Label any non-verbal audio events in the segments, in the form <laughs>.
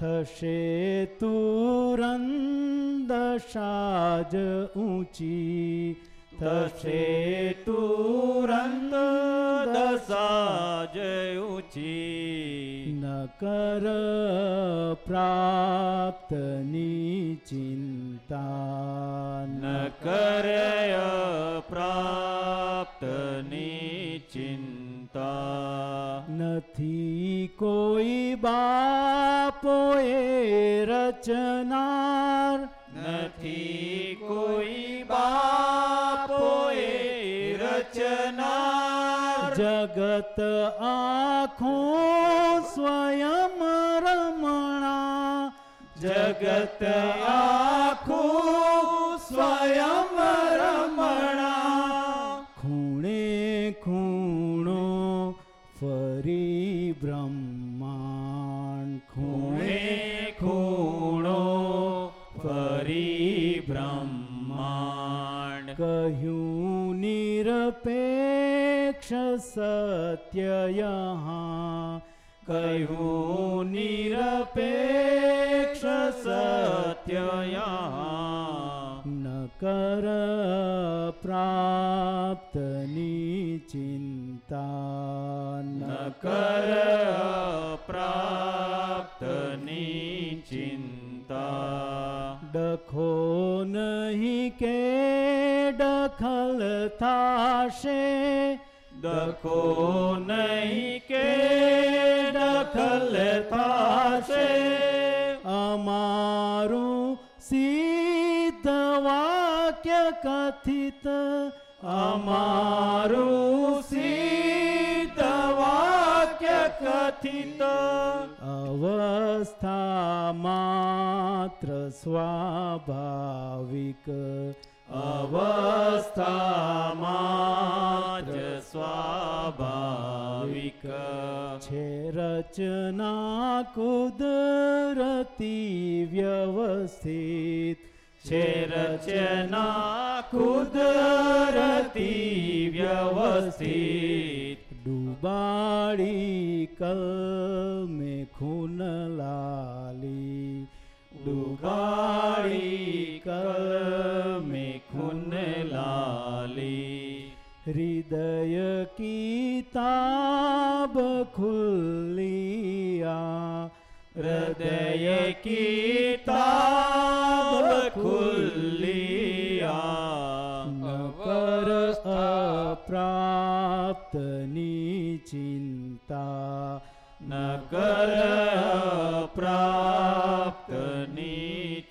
થશે તુરંદ સાજ ઊંચી થશે તુરંદ દસાજ ઊંચી ન કર પ્રાપ્તની ચિંતા ન કરય પ્રાપ્તની ચિંતા નથી કોઈ બાપોએ રચનાર. નથી કોઈ બાપોએ રચનાર. જગત આખું સ્વયં રમણા. જગત આખું સ્વયં સત્ય યહાં કહ્યું નિરપેક્ષ સત્ય ન કર પ્રાપ્તની ચિંતા ન કર પ્રાપ્તની ચિંતા ડખો નહીં કે ડખલ થાશે દખો નહીં કે દખલ થશે અમારું સિદ્ધ વાક્ય કથિત અમારું સિદ્ધ વાક્ય કથિત અવસ્થા માત્ર સ્વાભાવિક અવસ્થામાં સ્વાભાવિક. છે રચના કુદરતી વ્યવસ્થિત. છે રચના કુદરતી વ્યવસ્થિત. ડુબાડી કલમે ખૂન લાલી. ડુબાડી કલમે ખૂન લાલી. હૃદય કિતાબ ખુલ્લિયા હૃદય કિતાબ ખુલ્લિયા નકર અપ્રાપ્તની ચિંતા ન કર પ્રાપ્તની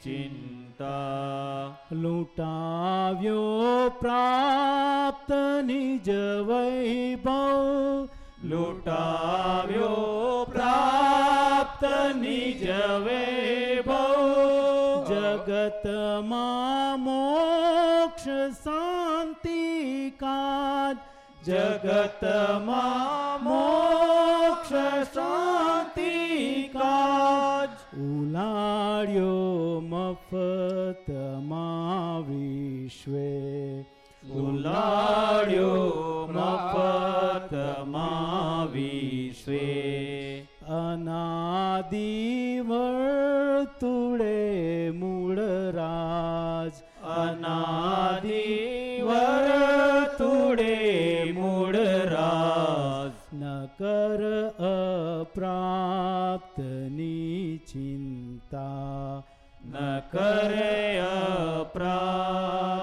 ચિંતા લૂંટાવ્યો પ્રાપ્ત નિજ વૈભવ લૂંટાવ્યો પ્રાપ્ત નિજ વૈભવ જગતમાં મોક્ષ શાંતિ કાજ. જગતમાં મોક્ષ શાંતિ કાજ. ઉલાડ્યો મફતમાં વિશ્વે. ઉલાડ્યો મફતમાં વિશ્વે અનાદિવર્તુળે મૂળ રાજ. અનાદિ વર્તુળે મૂળ રાજ. નકર કર અપ્રાપ્તની ચિંતા. ન કરે અપ્રાપ્તની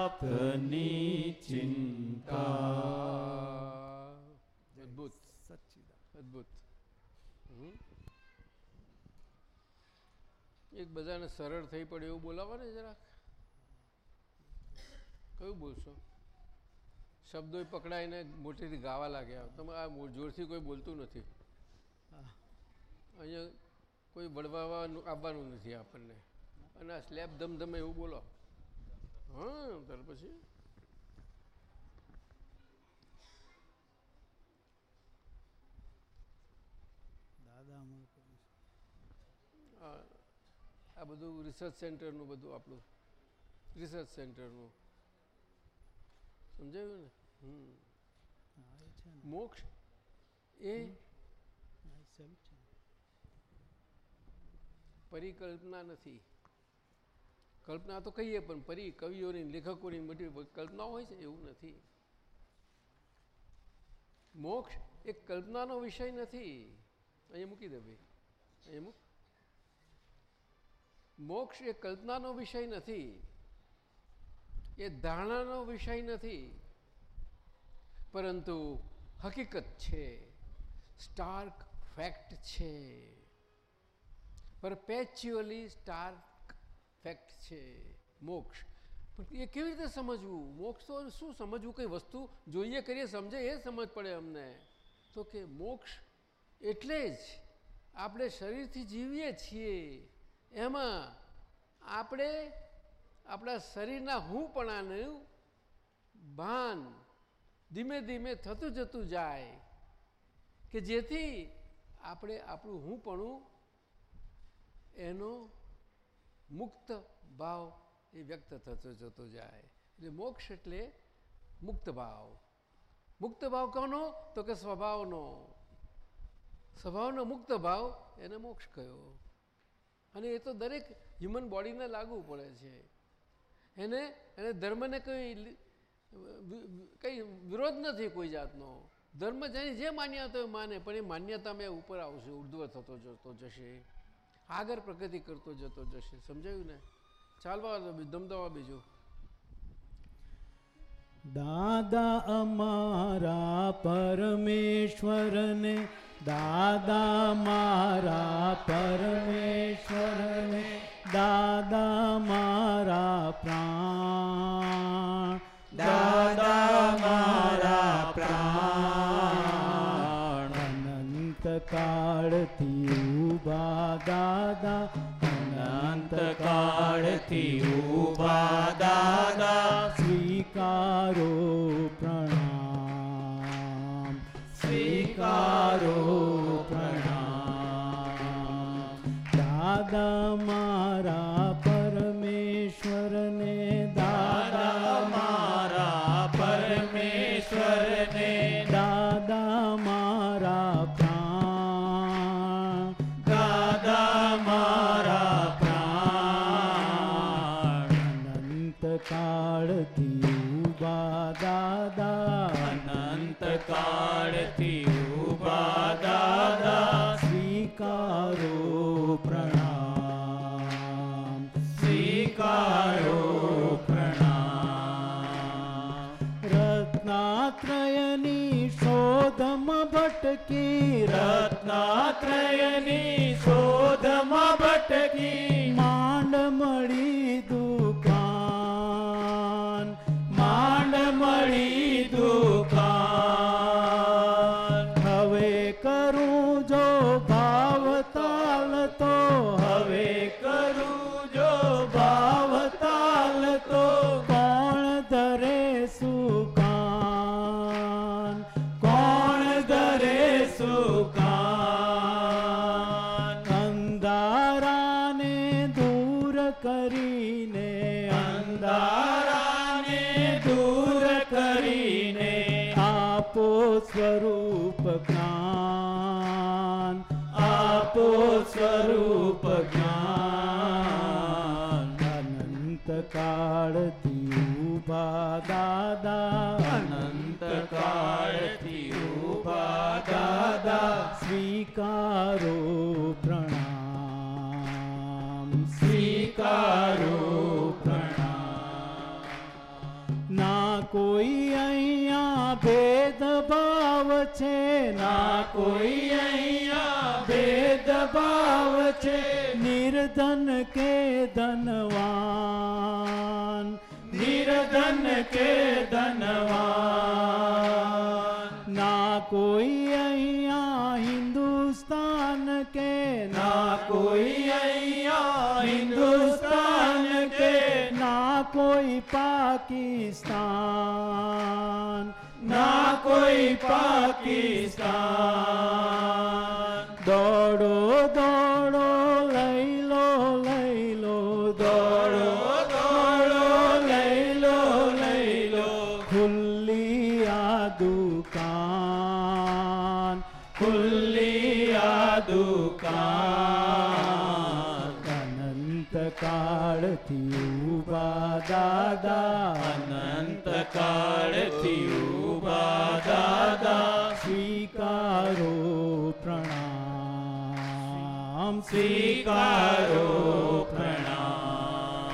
એક બધાને સરળ થઈ પડે એવું બોલાવો ને જરાક. કયું બોલશો? શબ્દો પકડાઈને મોટેથી ગાવા લાગ્યા તમે આ જોરથી કોઈ બોલતું નથી. અહીંયા કોઈ વળવાવાનું આવવાનું નથી આપણને. અને આ સ્લેબ ધમધમે એવું બોલો. હા ત્યાર પછી દાદા આ આ બધું રિસર્ચ સેન્ટરનું બધું આપણું. રિસર્ચ સેન્ટરનું સમજાયું ને? હમ. મોક્ષ એ પરિકલ્પના નથી. કલ્પના તો કહીએ પણ પરી કવિઓની લેખકોની બધી કલ્પના હોય છે એવું નથી. મોક્ષ એ કલ્પનાનો વિષય નથી. અહીંયા મૂકી દે ભાઈ. અહીંયા મૂક. મોક્ષ એ કલ્પનાનો વિષય નથી, એ ધારણાનો વિષય નથી. પરંતુ હકીકત છે, સ્ટાર્ક ફેક્ટ છે. પરપેચ્યુઅલી સ્ટાર્ક ફેક્ટ છે, મોક્ષ. પણ એ કેવી રીતે સમજવું? મોક્ષ તો શું સમજવું? કઈ વસ્તુ જોઈએ, કરીએ, સમજે, એ સમજ પડે અમને. તો કે મોક્ષ એટલે જ આપણે શરીરથી જીવીએ છીએ. એમાં આપણે આપણા શરીરના હુંપણાનું ભાન ધીમે ધીમે થતું જતું જાય કે જેથી આપણે આપણું હુંપણું એનો મુક્ત ભાવ એ વ્યક્ત થતો જતો જાય. એટલે મોક્ષ એટલે મુક્ત ભાવ. મુક્ત ભાવ કોનો? તો કે સ્વભાવનો. સ્વભાવનો મુક્ત ભાવ એને મોક્ષ કયો. અને એ તો દરેક હ્યુમન બોડીને લાગુ પડે છે. એને એને ધર્મને કંઈ કંઈ વિરોધ નથી કોઈ જાતનો. ધર્મ જેની જે માન્યતા હોય માને, પણ એ માન્યતામાં ઉપર આવશે, ઉર્ધ્વ થતો જતો જશે, આગળ પ્રગતિ કરતો જતો જશે. સમજાયું ને? ચાલવા દો ધમધમવા બીજું. દાદા અમારા પરમેશ્વરને દાદા મારા પરમેશ્વરને દાદા મારા પ્રાણ. દાદા મારા પ્રાણ. અનંત કાળથી ઊભા દાદા અનંત કાળથી ઊભા દાદા. સ્વીકારો સ્વીકારો ભટકી રત્નાત્રયની શોધમાં ભટકી. માંડ મળી દુકાન કાળથી ઊભા દાદા અનંત કાળથી ઊભા દાદા સ્વીકારો પ્રણામ સ્વીકારો પ્રણામ ના કોઈ અહીંયા ભેદભાવ છે ના કોઈ અહીંયા ભેદભાવ છે નિર્ધન કે ધનવાન નિર્ધન કે ધનવાન ના કોઈ અહીંયા હિન્દુસ્તાન કે ના કોઈ અહીંયા હિન્દુસ્તાન કે ના કોઈ પાકિસ્તાન ના કોઈ પાકિસ્તાન દોડો ખુલ્લી આ દુકાન ખુલ્લી આ દુકાન કાળથી ઊભા દાદા અનંત કાળથી ઊભા દાદા સ્વીકારો પ્રણામ સ્વીકારો પ્રણામ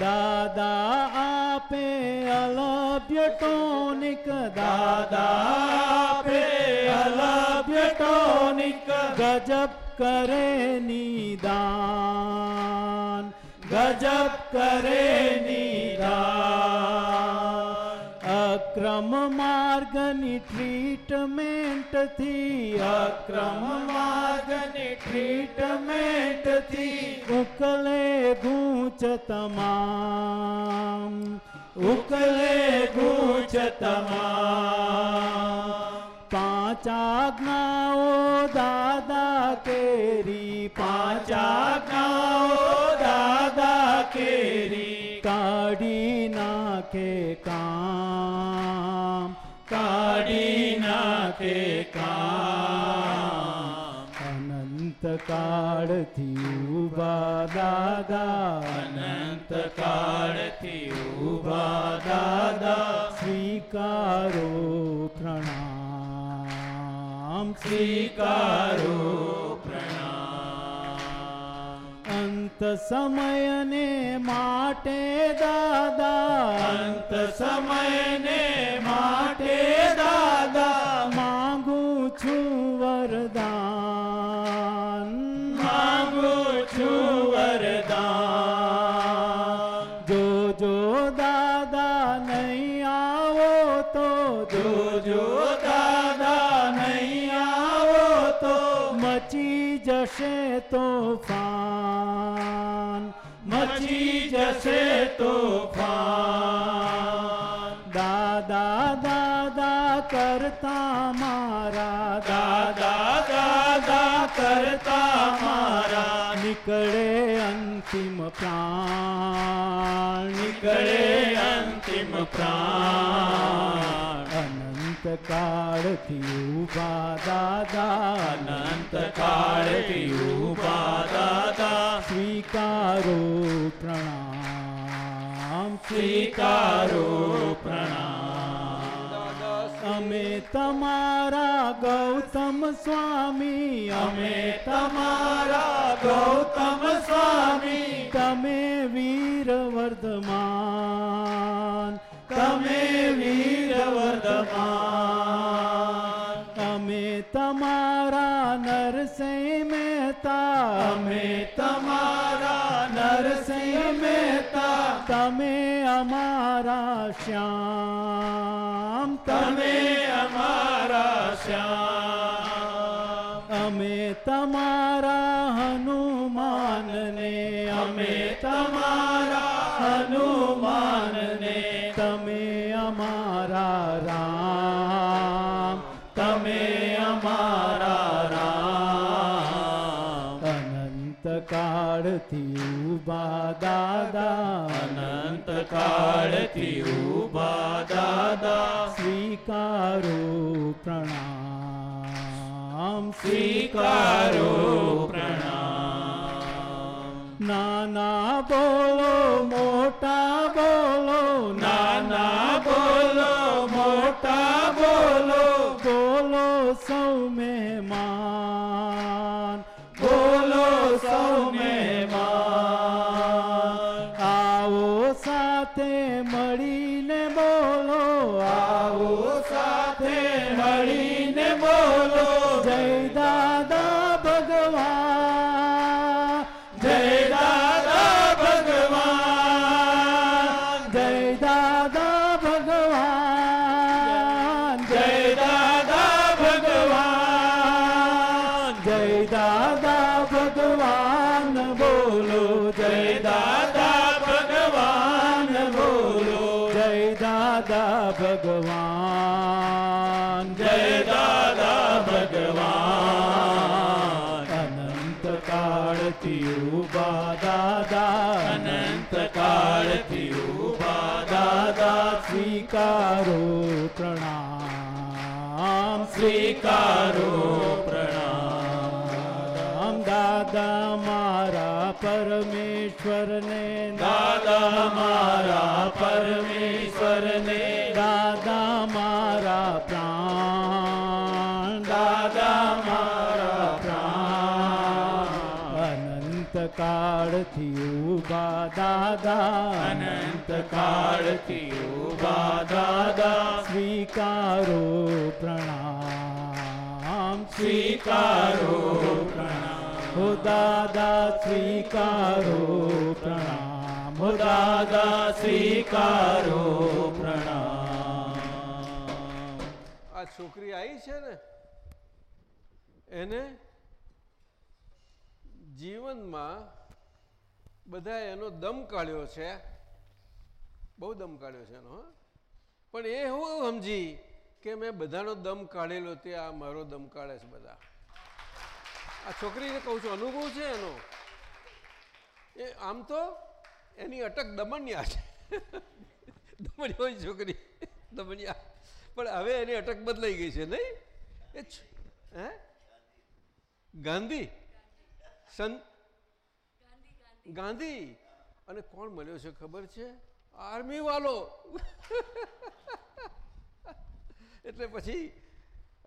દાદા આપે અલભ્ય ટોનિક દાદા પે અલભ્ય ટોનિક ગજબ કરે નિદાન ગજબ કરે નિદાન અક્રમ માર્ગની ટ્રીટમેન્ટથી અક્રમ માર્ગની ટ્રીટમેન્ટથી ઉકલે ગૂંચ તમામ ઉકલે ગૂંચ તમામ પાંચ આજ્ઞાઓ દાદા કેરી પાંચ ચાકાઓ દાદા કેરી, કાઢી નાખે કામ, કાઢી નાખે કામ. અનંત કાળથી ઊભા દાદા. અનંત કાળથી ઊભા દાદા સ્વીકારો પ્રણામ સ્વીકારો પ્રણામ અંત સમયને માટે દાદા અંત સમયને માટે દાદા માંગુ છું વરદાન તોફાન, મચી જશે તોફાન. દાદા દાદા કરતા મારા, દાદા દાદા કરતા મારા. નીકળે અંતિમ પ્રાણ, નીકળે અંતિમ પ્રાણ. અનંત કાળથી ઊભા દાદા અનંત કાળથી ઊભા દાદા. સ્વીકારો પ્રણામ સ્વીકારો પ્રણામ. અમે તમારા ગૌતમ સ્વામી, અમે તમારા ગૌતમ સ્વામી. તમે વીર વર્ધમાન તમારા નરસિંહ મહેતા. અમે તમારા નરસિંહ મહેતા. તમે અમારા શ્યામ. તમે અમારા શ્યામ. અમે તમારા હનુમાનને. અમે તમારા કાળથી ઊભા દાદા અનંત કાળથી ઊભા દાદા સ્વીકારો પ્રણામ સ્વીકારો પ્રણામ નાના બોલો મોટા બોલો નાના બોલો મોટા બોલો બોલો સૌ મહેમાન પ્રણામ. સ્વીકારો પ્રણામ. દાદા મારા પરમેશ્વરને. દાદા મારા પરમેશ્વરને. દાદા મારા પ્રાણ અનંત કાળથી ઊભા દાદા. અનંત કાળથી ઊભા દાદા. સ્વીકારો પ્રણામ. સ્વીકારો પ્રણામ. હો દાદા સ્વીકારો પ્રણામ. હો દાદા સ્વીકારો પ્રણામ. આ છોકરી આવી છે ને? એને જીવનમાં બધા એનો દમ કાઢ્યો છે. બહુ દમ કાઢ્યો છે એનો? પણ એ હું સમજી કે મેં બધાનો દમ કાઢેલો તે આ મારો દમ કાઢે છે બધા. આ છોકરીને કહું છું, અનુભવ છે એનો? એ આમ તો એની અટક દમણિયા છે. દમણિયા હોય છોકરી, દમણિયા. પણ હવે એની અટક બદલાઈ ગઈ છે, નહીં? એ હે? ગાંધી. સન? ગાંધી અને કોણ મળ્યો છે ખબર છે? આર્મી વાલો. એટલે પછી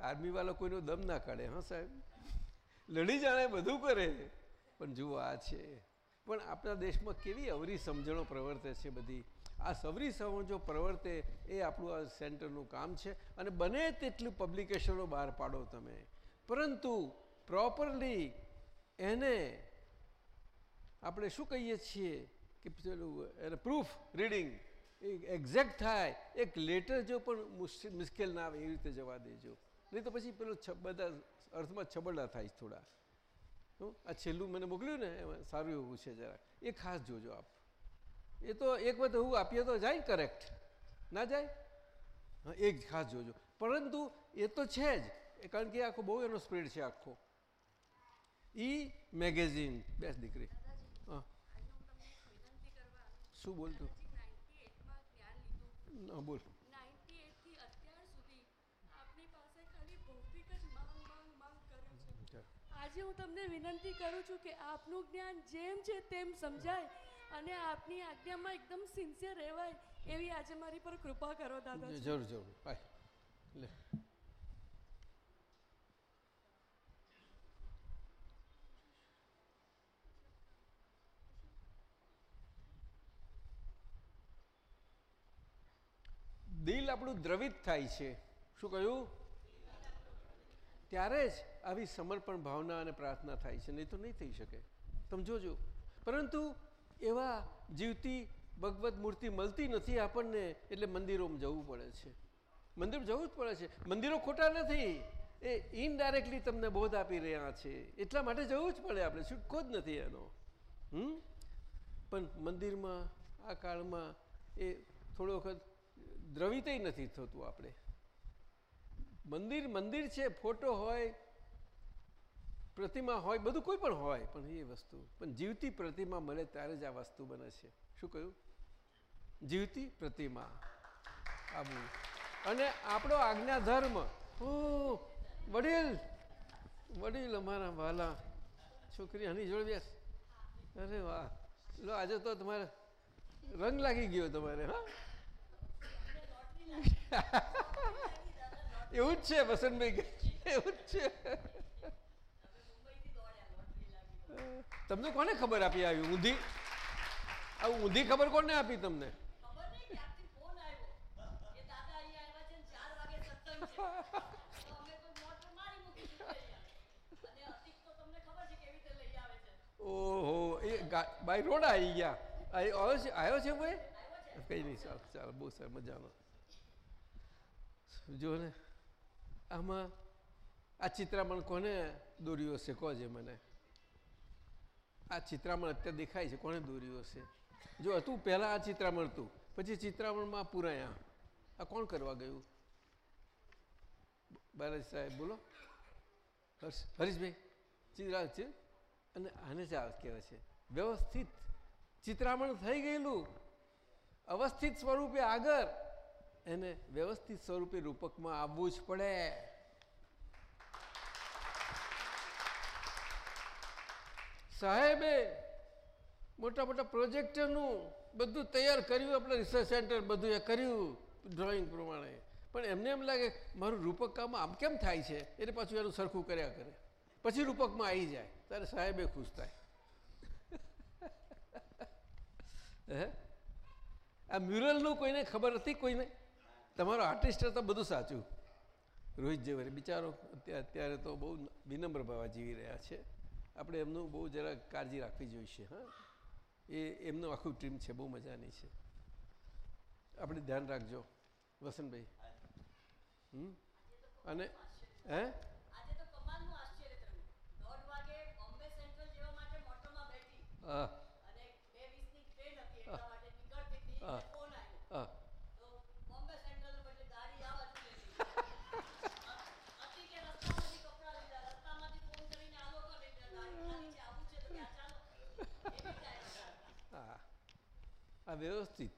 આર્મી વાળો કોઈનો દમ ના કાઢે હા સાહેબ? લડી જાણે બધું કરે. પણ જુઓ આ છે. પણ આપણા દેશમાં કેવી અવરી સમજણો પ્રવર્તે છે બધી. આ સવરી સમજો પ્રવર્તે એ આપણું આ સેન્ટરનું કામ છે. અને બને તેટલું પબ્લિકેશનો બહાર પાડો તમે. પરંતુ પ્રોપરલી એને આપણે શું કહીએ છીએ કે પેલું, એને પ્રૂફ રીડિંગ એક્ઝેક્ટ થાય. એક લેટર જો પણ મુશ્કેલ ના આવે એવી રીતે જવા દેજો. નહીં તો પછી પેલો બધા અર્થમાં છબડા થાય થોડા? આ છેલ્લું મને મોકલ્યું ને, એમાં સારું એવું છે જરા એ ખાસ જોજો આપ. એ તો એક વખત હું આપીએ તો જાય કરેક્ટ ના જાય? હા એક ખાસ જોજો. પરંતુ એ તો છે જ. કારણ કે આખો બહુ એનો સ્પ્રેડ છે આખો. ઈ મેગેઝિન. બેસ દીકરી. શું બોલતું ના બોલ. આજે હું તમને વિનંતી કરું છું કે આપનું જ્ઞાન જેમ છે તેમ સમજાય અને આપની આજ્ઞામાં એકદમ સિન્સિયર રહેવાય એવી આજે મારી પર કૃપા કરો દાદા જરૂર જરૂર. લે. દિલ આપણું દ્રવિત થાય છે. શું કહ્યું? ત્યારે જ આવી સમર્પણ ભાવના અને પ્રાર્થના થાય છે, નહીં તો નહીં થઈ શકે. તમે જોજો પરંતુ એવા જીવતી ભગવત મૂર્તિ મળતી નથી આપણને, એટલે મંદિરોમાં જવું પડે છે. મંદિર જવું જ પડે છે. મંદિરો ખોટા નથી. એ ઇનડાયરેક્ટલી તમને બોધ આપી રહ્યા છે. એટલા માટે જવું જ પડે આપણે. છૂટકો જ નથી એનો? હમ? પણ મંદિરમાં, આ કાળમાં એ થોડો વખત દ્રવિતય નથી થતું આપણે. મંદિર મંદિર છે, ફોટો હોય, પ્રતિમા હોય, બધું કોઈ પણ હોય, પણ એ વસ્તુ. પણ જીવતી પ્રતિમા મળે ત્યારે જ આ વસ્તુ બને છે. શું કહ્યું? જીવતી પ્રતિમા. આવું અને આપણો આજ્ઞા ધર્મ ઓ વડીલ વડીલ અમારા વાલા, છોકરી હની જોડે બેસ. અરે વાહ. લો, આજે તો તમારે રંગ લાગી ગયો તમારે, હા? એવું જ છે વસંતભાઈ એવું જ છે તમને કોને ખબર આપી આવી ઊંધી આ ઊંધી ખબર કોને આપી તમને ઓહો એ બાય રોડ આવી ગયા આવ્યો છે આવ્યો છે ભાઈ કઈ નહીં ચાલ ચાલ બહુ સર મજાનો જો ને આમાં આ ચિત્રામણ કોને દોર્યું હશે? છે મને. આ ચિત્રામણ અત્યારે દેખાય છે, કોને દોર્યું હશે? જો હતું પહેલાં આ ચિત્રામણ હતું પછી ચિત્રામણમાં પુરાયા. આ કોણ કરવા ગયું? બાલાજી સાહેબ, બોલો. હર્ષ, હરીશભાઈ ચિત્રા છે? અને આને જ કહેવાય છે. વ્યવસ્થિત ચિત્રામણ થઈ ગયેલું. અવસ્થિત સ્વરૂપે આગળ એને વ્યવસ્થિત સ્વરૂપે રૂપકમાં આવવું જ પડે. સાહેબે મોટા મોટા પ્રોજેક્ટરનું બધું તૈયાર કર્યું, આપણે રિસર્ચ સેન્ટર બધું એ કર્યું ડ્રોઈંગ પ્રમાણે. પણ એમને એમ લાગે, મારું રૂપક કામ આમ કેમ થાય છે? એટલે પાછું એનું સરખું કર્યા કરે. પછી રૂપકમાં આવી જાય. ત્યારે સાહેબે ખુશ થાય. <laughs> હે? આ મ્યુરલનું કોઈને ખબર હતી? કોઈને? તમારો આર્ટિસ્ટ તો બધું સાચું. રોહિત જેવરે બિચારો અત્યારે અત્યારે તો બહુ વિનમ્ર ભાવા જીવી રહ્યા છે. આપણે એમનું બહુ જરા કાળજી રાખવી જોઈશે હા. એ એમનું આખું ટીમ છે બહુ મજાની છે. આપણે ધ્યાન રાખજો વસંતભાઈ. હમ? અને હે? આજે તો કમાલનું આશ્ચર્ય થયું દોઢ વાગે બોમ્બે સેન્ટ્રલ જવા માટે મોટરમાં બેઠી હા અને બે વીસની ટ્રેન હતી એટલા માટે નીકળતી હતી હા. એટલે ફોન આવ્યો હા તો બોમ્બે સેન્ટ્રલ બદલે ગાડી આ બાજુ લેતી હતી કે રસ્તામાંથી કપડાં લીધા રસ્તામાંથી ફોન કરીને આ લોકો લીધા ગાડી ખાલી છે આવું છે તો ત્યાં ચાલો એવી ટાઈમ હા આ વ્યવસ્થિત.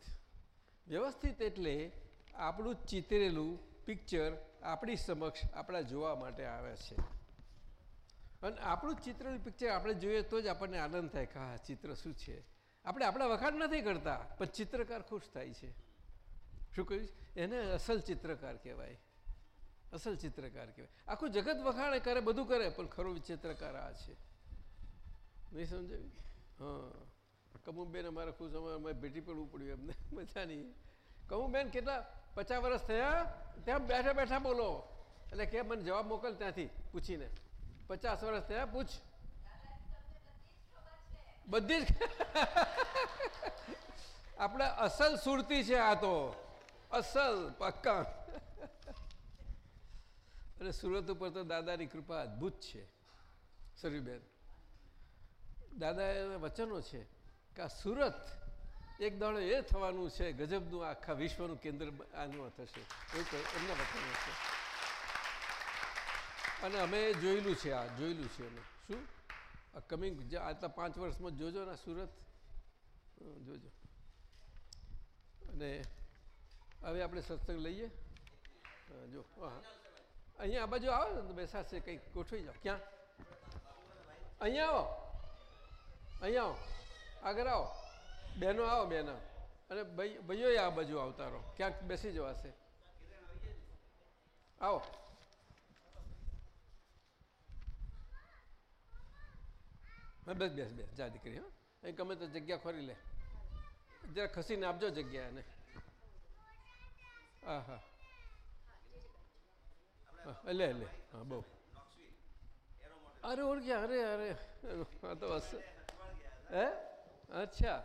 વ્યવસ્થિત એટલે આપણું ચિતરેલું પિક્ચર આપણી સમક્ષ આપણા જોવા માટે આવે છે. અને આપણું ચિત્રેલું પિક્ચર આપણે જોઈએ તો જ આપણને આનંદ થાય કે, હા, ચિત્ર શું છે? આપણે આપણા વખાણ નથી કરતા, પણ ચિત્રકાર ખુશ થાય છે. શું કહ્યું? એને અસલ ચિત્રકાર કહેવાય. અસલ ચિત્રકાર કહેવાય. આખું જગત વખાણે કરે, બધું કરે, પણ ખરો ચિત્રકાર આ છે. નહીં સમજાયું હા. કમુબેન અમારા ખુશ, અમારે ભેટી પડવું પડ્યું એમને મજાની કમુબેન કેટલા? પચાસ વર્ષ થયા, ત્યાં બેઠા બેઠા બોલો. એટલે કે મને જવાબ મોકલ ત્યાંથી, પૂછીને. પચાસ વર્ષ થયા, પૂછ. બધી જ <laughs> આપણે અસલ સુરતી છે આ તો. અસલ, પક્કા. અને સુરત ઉપર તો દાદાની કૃપા અદ્ભુત છે સરયુબેન એના વચનો છે. કે આ સુરત એક દાડો એ થવાનું છે, ગજબનું આખા વિશ્વનું કેન્દ્ર આનું થશે. એવું એમના વચનો છે. અને અમે જોયેલું છે આ, જોયેલું છે અમે. શું? આ કમિંગ આટલા પાંચ વર્ષમાં જોજો ને સુરત. જોજો. અને હવે આપણે સત્સંગ લઈએ. જો અહીંયા આ બાજુ આવો ને, બેસાશે કંઈક ગોઠવી જાઓ. ક્યાં? અહીંયા આવો. અહીંયા આવો. આગળ આવો. બહેનો આવો બહેનો અને ભાઈ ભાઈઓ આ બાજુ આવતા રહો ક્યાંક બેસી જવાશે. આવો. બસ બેસ બેસ. જા દીકરી હા. અહીં ગમે તો જગ્યા ખોરી લે. જરા ખસીને આપજો જગ્યા એને. હા હા, લે લે. હા બહુ. અરે ઓળખ્યા અરે અરે. આ તો હશે. હે? અચ્છા.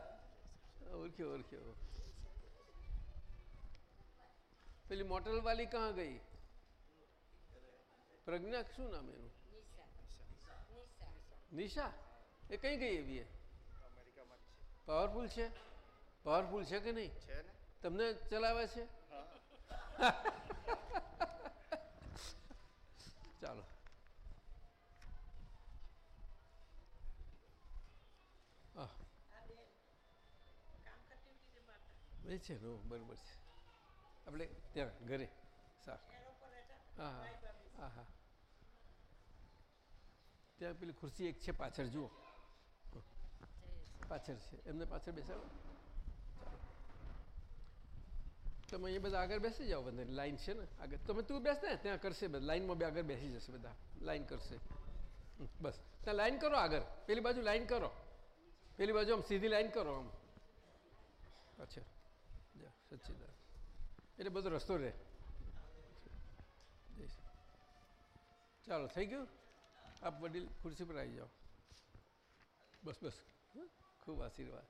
ઓળખ્યો ઓળખ્યો. પેલી મોટલ વાલી કहाँ ગઈ? પ્રજ્ઞા શું નામ એનું? નિશા. એ કઈ ગઈ એવી એ? પાવરફુલ છે? પાવરફુલ છે કે નહીં? તમને ચલાવે છે? ચાલો હા છે નો બરાબર છે. આપણે ત્યાં ઘરે. સારું. હા હા હા હા ત્યાં પેલી ખુરશી એક છે પાછળ, જુઓ. પાછળ છે. એમને પાછળ બેસાડો. તમે અહીંયા બધા આગળ બેસી જાઓ બધા. લાઈન છે ને આગળ. તમે તું બેસ ને, ત્યાં કરશે બધા. લાઈનમાં બે આગળ બેસી જશે બધા. લાઈન કરશે. બસ. ત્યાં લાઈન કરો આગળ. પેલી બાજુ લાઈન કરો. પેલી બાજુ આમ સીધી લાઈન કરો આમ. અચ્છા. સચ્ચિદાન એટલે બધો રસ્તો રહે. ચાલો, થઈ ગયું? આપ વડીલ ખુરશી પર આવી જાઓ. બસ બસ? ખૂબ આશીર્વાદ.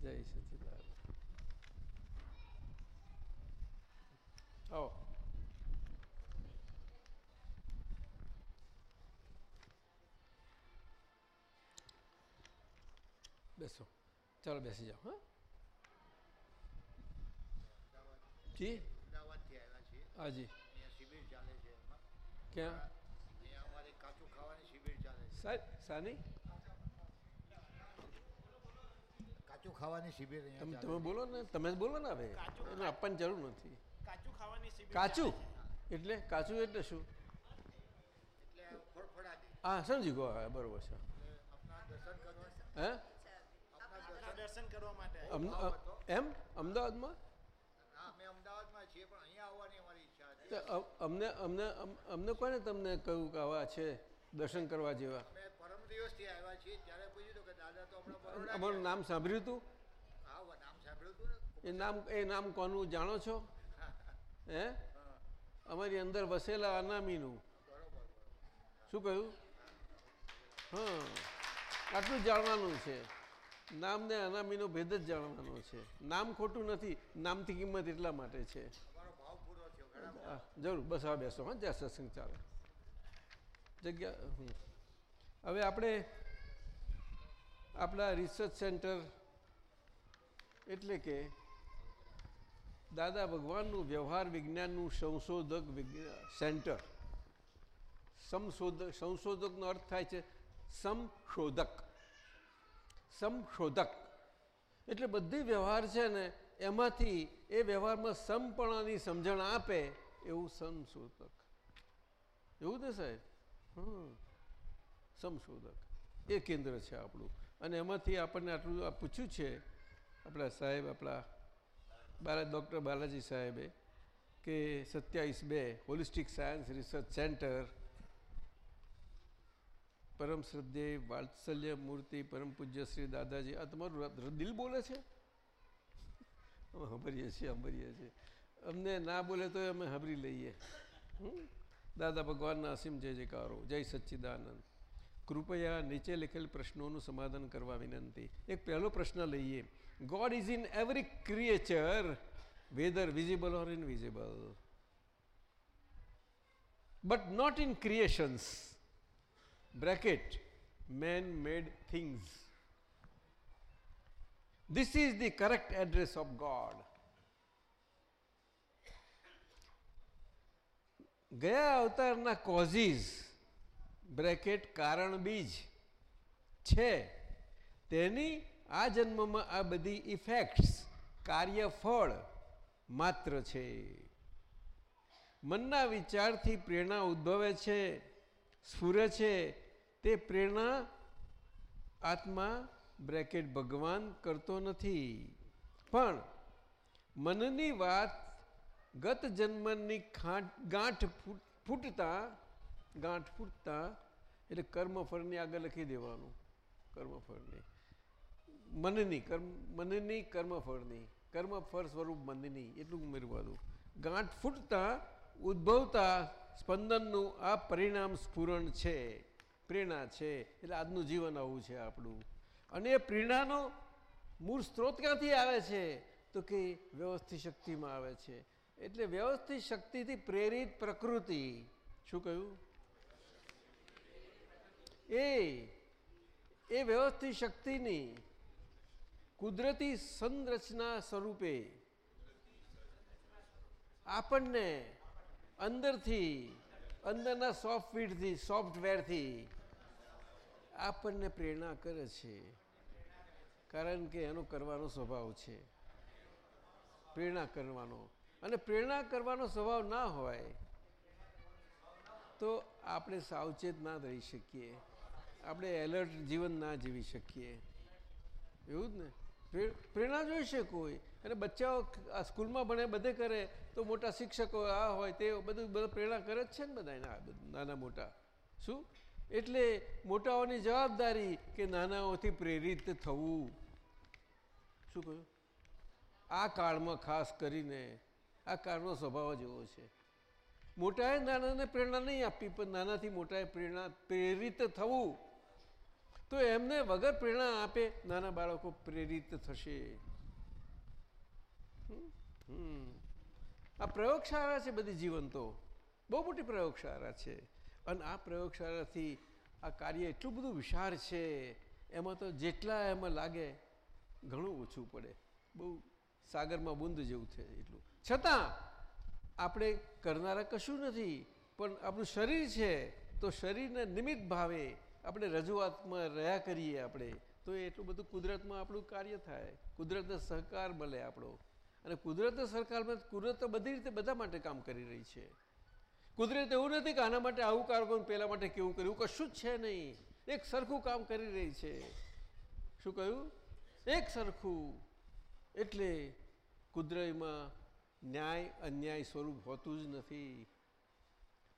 જય સચિદાન આવો. બેસો. ચાલો બેસી જાઓ હા જી અમદાવાદથી આવ્યા છીએ હાજી શિબિર ચાલે છે ક્યાં અમારે કાચું ખાવાની શિબિર ચાલે છે સાહેબ સાની કાચું ખાવાની શિબિર તમે તમે બોલો ને તમે જ બોલો ને હવે એને આપવાની જરૂર નથી કાચું ખાવાની શિબિર કાચું એટલે કાચું એટલે શું એટલે હા સમજી ગયો હા બરોબર છે આપના હે દર્શન કરવા માટે એમ? અમદાવાદમાં? અમને અમને અમને કોને તમને કહ્યું કે આવા છે દર્શન કરવા જેવા? અમે પરમ દિવસથી આવ્યા છીએ ત્યારે પૂછ્યું હતું કે દાદા તો હમણાં બરોડા અમારું નામ સાંભળ્યું હતું એ નામ એ નામ કોનું જાણો છો? હે. અમારી અંદર વસેલા અનામીનું. શું કહ્યું? હા. આટલું જાણવાનું છે. નામને અનામીનો ભેદ જ જાણવાનો છે. નામ ખોટું નથી નામથી કિંમત એટલા માટે છે. જરૂર બસ આ બેસો હા જ્યાં સત્સંગ ચાલે. જગ્યા હવે આપણે આપણા રિસર્ચ સેન્ટર એટલે કે દાદા ભગવાનનું વ્યવહાર વિજ્ઞાનનું સંશોધક સેન્ટર સંશોધક સંશોધકનો અર્થ થાય છે સંશોધક. સંશોધક. એટલે બધી વ્યવહાર છે ને, એમાંથી એ વ્યવહારમાં સમપણાની સમજણ આપે એવું સંશોધક. એવું ને સાહેબ? હં સંશોધક. એ કેન્દ્ર છે આપણું. અને એમાંથી આપણને આટલું આ પૂછ્યું છે, આપણા સાહેબ, આપણા બાલા, ડૉક્ટર બાલાજી સાહેબે, કે સત્યાવીસ બે હોલિસ્ટિક સાયન્સ રિસર્ચ સેન્ટર પરમ શ્રદ્ધેય વાત્સલ્ય મૂર્તિ પરમ પૂજ્ય શ્રી દાદાજી. આ તમારું દિલ બોલે છે? અમે સાંભળીએ છીએ સાંભળીએ છીએ. અમને ના બોલે તો અમે સાંભળી લઈએ. દાદા ભગવાનના અસીમ જય જયકારો, જય સચ્ચિદાનંદ. કૃપયા નીચે લખેલ પ્રશ્નોનું સમાધાન કરવા વિનંતી. એક પહેલો પ્રશ્ન લઈએ. God is in every creature whether visible or invisible but not in creations bracket. Man made things. This is the correct address of god. ગયા અવતારના કોઝિસ બ્રેકેટ કારણ બીજ. છે. તેની આ જન્મમાં આ બધી ઇફેક્ટ્સ કાર્યફળ માત્ર છે. મનના વિચારથી પ્રેરણા ઉદ્ભવે છે. સ્ફુરે છે. તે પ્રેરણા આત્મા બ્રેકેટ ભગવાન કરતો નથી. પણ મનની વાત ગત જન્મની ખાંટ, ગાંઠ ફૂટ- ફૂટતા, ગાંઠ ફૂટતા, એટલે કર્મફળની આગળ લખી દેવાનું, કર્મફળની. મનની, કર્મ, મનની કર્મફળની, કર્મફળ સ્વરૂપ મનની, એટલું ઉમેરવાનું. ગાંઠ ફૂટતા, ઉદ્ભવતા સ્પંદનનું આ પરિણામ સ્ફુરણ છે. પ્રેરણા છે, એટલે આજનું જીવન આવું છે આપણું. અને એ પ્રેરણાનો મૂળ સ્ત્રોત ક્યાંથી આવે છે? તો કે વ્યવસ્થિત શક્તિમાં આવે છે. એટલે વ્યવસ્થિત શક્તિથી પ્રેરિત પ્રકૃતિ, શું કહ્યું? એ એ વ્યવસ્થિત શક્તિની કુદરતી સંરચના સ્વરૂપે આપણને અંદરથી અંદરના સોફ્ટવેરથી સોફ્ટવેરથી આપણને પ્રેરણા કરે છે. કારણ કે એનો કરવાનો સ્વભાવ છે. પ્રેરણા કરવાનો. અને પ્રેરણા કરવાનો સ્વભાવ ના હોય, તો આપણે સાવચેત ના રહી શકીએ. આપણે એલર્ટ જીવન ના જીવી શકીએ. એવું જ ને? પ્રે- પ્રેરણા જોઈશે કોઈ? અને બચ્ચાઓ આ સ્કૂલમાં ભણે, બધે કરે, તો મોટા શિક્ષકો આ હોય, તે બધું બધું પ્રેરણા કરે જ છે ને બધા નાના મોટા. શું? એટલે મોટાઓની જવાબદારી કે નાનાઓથી પ્રેરિત થવું. શું કહ્યું? આ કાળમાં ખાસ કરીને, આ કાળનો સ્વભાવ જ એવો છે. મોટાએ નાનાને પ્રેરણા નહીં આપવી પણ નાનાથી મોટાએ પ્રેરણા, પ્રેરિત થવું. તો એમને વગર પ્રેરણા આપે, નાના બાળકો પ્રેરિત થશે. આ પ્રયોગશાળા છે બધી જીવનતો બહુ મોટી પ્રયોગશાળા છે. અને આ પ્રયોગશાળાથી આ કાર્ય એટલું બધું વિશાળ છે, એમાં તો જેટલા એમાં લાગે, ઘણું ઓછું પડે. બહુ સાગરમાં બુંદ જેવું છે એટલું. છતાં, આપણે કરનારા કશું નથી, પણ આપણું શરીર છે, તો શરીરને નિમિત્ત ભાવે આપણે રજૂઆતમાં રહ્યા કરીએ આપણે, તો એટલું બધું કુદરતમાં આપણું કાર્ય થાય. કુદરતને સહકાર મળે આપણો. અને કુદરત સરકારમાં કુદરત બધી રીતે બધા માટે કામ કરી રહી છે. કુદરત એવું નથી કે આના માટે આવું કારગો પેલા માટે કેવું કર્યું. કશું જ છે નહીં. એક સરખું કામ કરી રહી છે. શું કહ્યું? એક સરખું. એટલે કુદરતમાં ન્યાય, અન્યાય સ્વરૂપ હોતું જ નથી.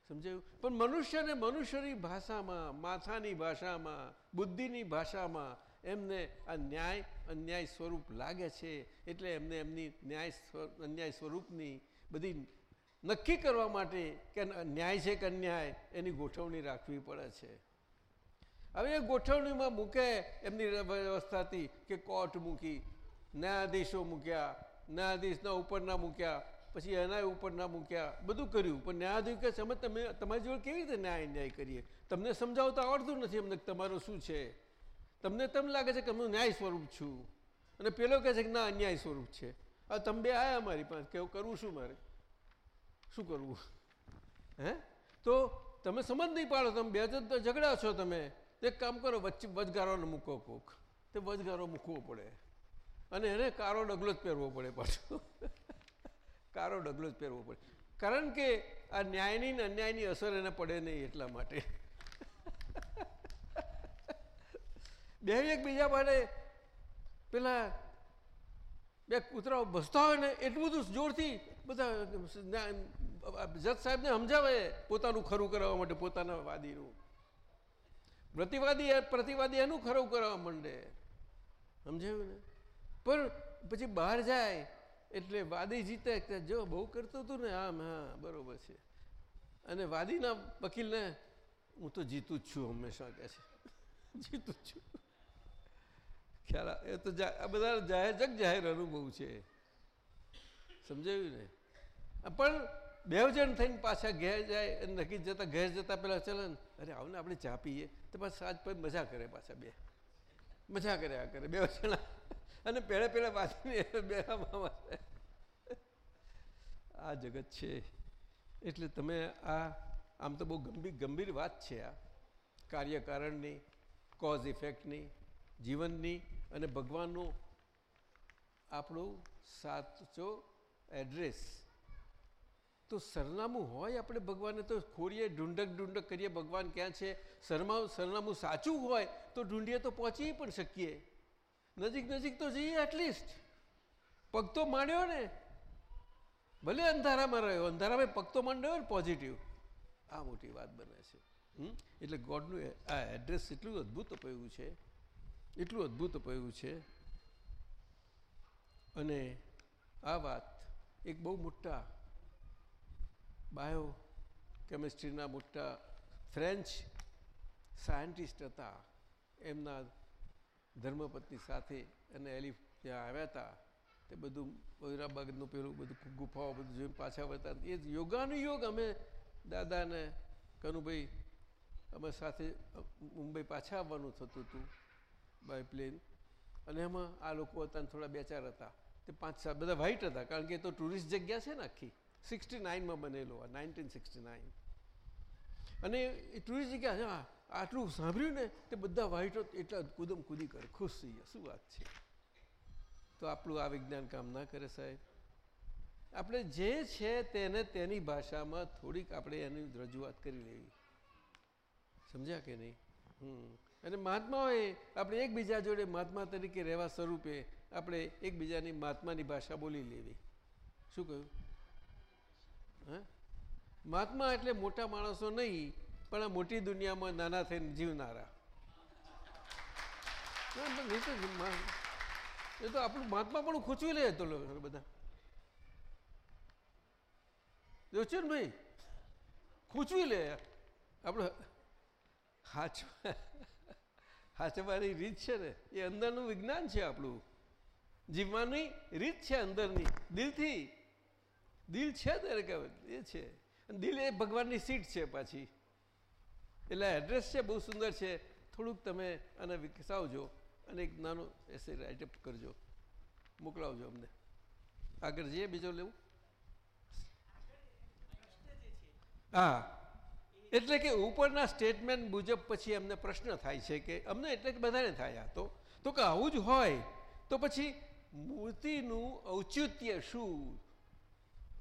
સમજાયું? પણ મનુષ્યને મનુષ્યની ભાષામાં, માથાની ભાષામાં, બુદ્ધિની ભાષામાં એમને આ ન્યાય, અન્યાય સ્વરૂપ લાગે છે, એટલે એમને એમની ન્યાય અન્યાય સ્વરૂપની બધી નક્કી કરવા માટે કે ન્યાય છે કે અન્યાય, એની ગોઠવણી રાખવી પડે છે. હવે એ ગોઠવણીમાં મૂકે એમની વ્યવસ્થાથી કે કોર્ટ મૂકી, ન્યાયાધીશો મૂક્યા, ન્યાયાધીશના ઉપરના મૂક્યા, પછી એના ઉપરના મૂક્યા, બધું કર્યું. પણ ન્યાયાધીશ કે સમજ તમે, તમારી જોડે કેવી રીતે ન્યાય ન્યાય કરીએ? તમને સમજાવતા આવડતું નથી અમને તમારું શું છે? તમને તેમ લાગે છે કે હું ન્યાય સ્વરૂપ છું? અને પેલો કહે છે કે ના, અન્યાય સ્વરૂપ છે. આ તમે બે આવ્યા અમારી પાસે કેવું કરવું શું મારે? શું કરવું? હે? તો તમે સમજ નહીં પાડો, તમે બે તો ઝઘડા છો તમે. એક કામ કરો વચ્ચે વચગારોને મૂકો કોક. તે વચગારો મૂકવો પડે. અને એને કારો ડગલો જ પહેરવો પડે પાછો. કારો ડગલો જ પહેરવો પડે. કારણ કે આ ન્યાયની ને અન્યાયની અસર એને પડે નહીં એટલા માટે. બે એકબીજા માટે પેલા બે કૂતરાઓ ભસતા હોય ને એટલું બધું જોરથી બધા જજ સાહેબને સમજાવે પોતાનું ખરું કરાવવા માટે પોતાના વાદીનું. પ્રતિવાદી પ્રતિવાદી એનું ખરું કરાવવા માંડે. સમજાયું ને? પણ પછી બહાર જાય એટલે વાદી જીતે જો બહુ કરતો હતું ને આમ, હા, બરોબર છે. અને વાદીના વકીલને હું તો જીતું જ છું હંમેશા કહે છે. <laughs> જીતું જ છું. ખ્યાલ એ તો આ બધા જાહેર જગ જાહેર અનુભવ છે. સમજાયું ને? પણ બે જણ થઈને પાછા ઘેર જાય અને નક્કી જતા ઘેર જતા પેલા ચલો ને, અરે આવ આપણે ચા પીએ. તો પાછા સાજ પછી મજા કરે પાછા બે. મજા કર્યા કરે બે જણા અને પહેલા પહેલા પાછી બે આ જગત છે. એટલે તમે આ આમ તો બહુ ગંભીર ગંભીર વાત છે આ. કાર્યકારણની કોઝ ઇફેક્ટની જીવનની અને ભગવાનનું આપણું સાચો એડ્રેસ તો સરનામું હોય આપણે ભગવાનને તો ખોરીએ, ઢૂંઢક ઢૂંઢક કરીએ, ભગવાન ક્યાં છે સરમા સરનામું સાચું હોય તો ઢૂંઢીએ તો પહોંચી પણ શકીએ. નજીક નજીક તો જઈએ એટલીસ્ટ પગ તો માંડ્યો ને. ભલે અંધારામાં રહ્યો, અંધારામાં પગ તો માંડ્યો ને પોઝિટિવ આ મોટી વાત બને છે. એટલે ગોડનું આ એડ્રેસ એટલું અદ્ભુત અપાયું છે. એટલું અદ્ભુત અપાયું છે. અને આ વાત એક બહુ મોટા બાયો કેમિસ્ટ્રીના મોટા ફ્રેન્ચ સાયન્ટિસ્ટ હતા. એમના ધર્મપત્ની સાથે અને એલિફ ત્યાં આવ્યા હતા. તે બધું હૈદરાબાદનું પેલું બધું ગુફાઓ બધું જોઈને પાછા વળતા એ યોગાનુયોગ અમે દાદાને કનુભાઈ અમે સાથે મુંબઈ પાછા આવવાનું થતું હતું. બાય પ્લેન અને એમાં આ લોકો હતા થોડા બે ચાર હતા. તે પાંચ સાત બધા વ્હાઇટ હતા, કારણ કે એ તો ટુરિસ્ટ જગ્યા છે ને આખી. સિક્સટી નાઇનમાં બનેલો આ નાઇન્ટીન નાઇન અને એ ટુરિસ્ટ જગ્યા, હા, આટલું સાંભળ્યું ને, તે બધા વ્હાઇટો એટલા કુદમ કુદી કરે, ખુશ થઈ ગયા. શું વાત છે? તો આપણું આ વિજ્ઞાન કામ ના કરે સાહેબ. આપણે જે છે તેને તેની ભાષામાં થોડીક આપણે એની રજૂઆત કરી લેવી. સમજ્યા કે નહીં? હમ. અને મહાત્માઓએ આપણે એકબીજા જોડે મહાત્મા તરીકે રહેવા સ્વરૂપે આપણે એકબીજાની મહાત્માની ભાષા બોલી લેવી. શું કહ્યું? હા? મહાત્મા એટલે મોટા માણસો નહીં, પણ આ મોટી દુનિયામાં નાના થઈને જીવનારા. એ તો આપણું મહાત્મા પણ ખૂંચવી લે તો બધા. જો ને ભાઈ? ખૂંચવી લે. આપણે હાચવા હાચવાની રીત છે ને, એ અંદરનું વિજ્ઞાન છે આપણું. જીવવાની રીત છે અંદરની. દિલથી, દિલ છે દરેક એ છે. દિલ એ ભગવાનની સીટ છે પાછી. એટલે એડ્રેસ છે, બહુ સુંદર છે. થોડુંક તમે આને વિકસાવજો અને એક નાનું એસે રાઇટઅપ કરજો. મોકલાવજો અમને. આગળ જઈએ, બીજો લેવું? હા. એટલે કે ઉપરના સ્ટેટમેન્ટ મુજબ પછી અમને પ્રશ્ન થાય છે કે અમને એટલે કે બધાને થાય આ. તો કે આવું જ હોય, તો પછી મૂર્તિનું ઔચિત્ય શું?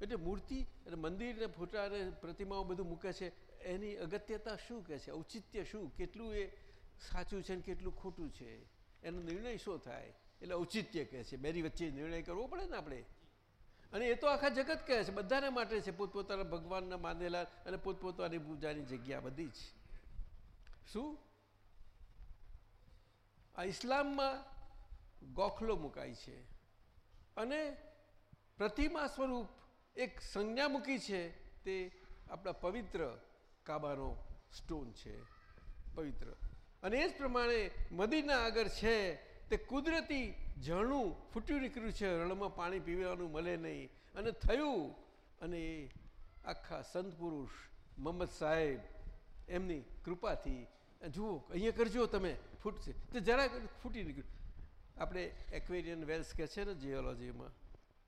એટલે મૂર્તિ અને મંદિરને ફોટા અને પ્રતિમાઓ બધું મૂકે છે, એની અગત્યતા શું કહે છે? ઔચિત્ય શું? કેટલું એ સાચું છે ને કેટલું ખોટું છે? એનો નિર્ણય શું થાય? એટલે ઔચિત્ય કહે છે. બેની વચ્ચે નિર્ણય કરવો પડે ને આપણે? અને એ તો આખા જગત કહે છે, બધાને માટે છે, પોતપોતાના ભગવાનના માનેલા અને પોતપોતાની પૂજાની જગ્યા બધી જ. શું? આ ઇસ્લામમાં ગોખલો મુકાય છે. અને પ્રતિમા સ્વરૂપ એક સંજ્ઞા મૂકી છે, તે આપણા પવિત્ર કાબાનો સ્ટોન છે, પવિત્ર. અને એ જ પ્રમાણે મદીના આગળ છે, તે કુદરતી ઝરણું ફૂટ્યું નીકળ્યું છે, રણમાં પાણી પીવાનું મળે નહીં. અને થયું. અને આખા સંત પુરુષ મોહમ્મદ સાહેબ એમની કૃપાથી જુઓ, અહીંયા કરજો તમે, ફૂટશે. તો જરા ફૂટી નીકળ્યું. આપણે એક્વેરિયન વેલ્સ કહે છે ને જીઓલોજીમાં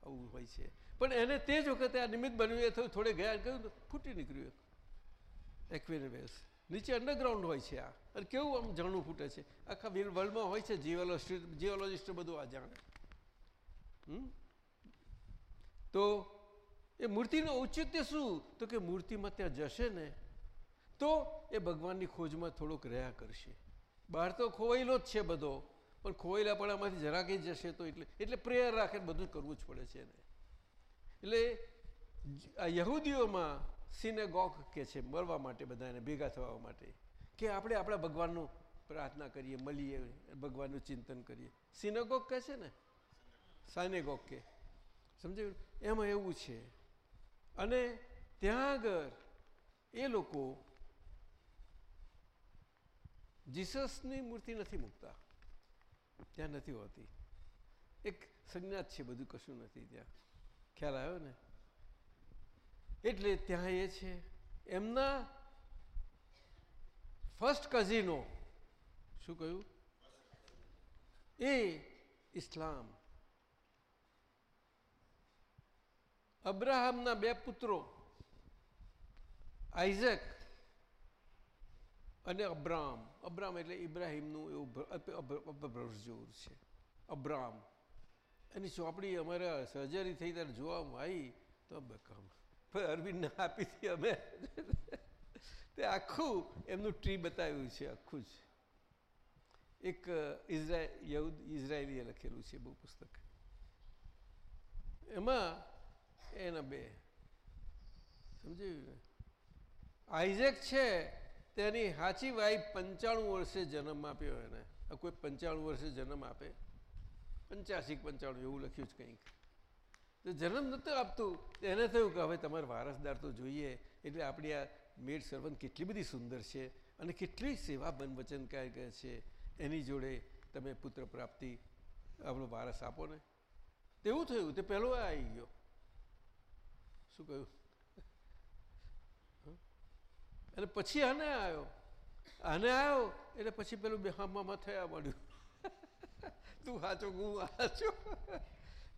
આવું હોય છે. પણ એને તે જ વખતે આ નિમિત્ત બન્યું, એ થયું થોડે ગયા કહ્યું, ફૂટી નીકળ્યું. એક્વેરિયન વેલ્સ. નીચે અંડરગ્રાઉન્ડ હોય છે આ. અને કેવું આમ ઝરણું ફૂટે છે? આખા વર્લ્ડમાં હોય છે જીઓલોજિસ્ટ જીઓલોજિસ્ટ બધું આ જાણે? તો એ મૂર્તિનું ઔચિત્ય શું? તો કે મૂર્તિમાં ત્યાં જશે ને, તો એ ભગવાનની ખોજમાં થોડોક રહ્યા કરશે. બહાર તો ખોવાયેલો જ છે બધો, પણ ખોવાયેલાપણામાંથી જરાક જ જશે તો એટલે એટલે પ્રેયર રાખે બધું કરવું જ પડે છે એને. એટલે આ યહૂદીઓમાં સિનેગોગ કે છે મળવા માટે બધાને ભેગા થવા માટે. કે આપણે આપણા ભગવાનનું પ્રાર્થના કરીએ, મળીએ, ભગવાનનું ચિંતન કરીએ. સિનેગોગ કહે છે ને? સાનેગોગ કે. સમજાયું? એમાં એવું છે. અને ત્યાં આગળ એ લોકો જીસસની મૂર્તિ નથી મૂકતા. ત્યાં નથી હોતી. એક સંજ્ઞા છે, બધું કશું નથી ત્યાં. ખ્યાલ આવ્યો ને? એટલે ત્યાં એ છે. એમના ફર્સ્ટ કઝિનો શું કહ્યું? એ ઇસ્લામ. અબ્રાહમના બે પુત્રો, આઇઝક અને અબ્રામ અબ્રામ એટલે ઇબ્રાહિમનું એવું જેવું છે. અબ્રામ એની ચોપડી અમારે સર્જરી થઈ ત્યારે જોવામાં આવી, તો બકામ અરવિંદને આપી હતી અમે. તે આખું એમનું ટ્રી બતાવ્યું છે, આખું જ. એક ઇઝરાયલ યહૂદ, ઇઝરાયલીએ લખેલું છે બહુ પુસ્તક. એમાં, એના બે. સમજાયું? આઇઝેક છે, તેની સાચી વાઈફ પંચાણું વર્ષે જન્મ આપ્યો એને. કોઈ પંચાણું વર્ષે જન્મ આપે? પંચ્યાસી પંચાણું, એવું લખ્યું જ કંઈક. તો જન્મ નહોતું આપતું. એને થયું કે હવે તમારે વારસદાર તો જોઈએ. એટલે આપણી આ મેડ સર્વન્ટ કેટલી બધી સુંદર છે અને કેટલી સેવા બન વચનકાર છે. એની જોડે તમે પુત્ર પ્રાપ્તિ આપણો વારસ આપો ને. તેવું થયું. તે પહેલો આવી ગયો. શું કહ્યું? અને પછી આને આવ્યો આને આવ્યો એટલે પછી પેલું બેહામાં થયા મળ્યું. <laughs> તું સાચો હું સાચો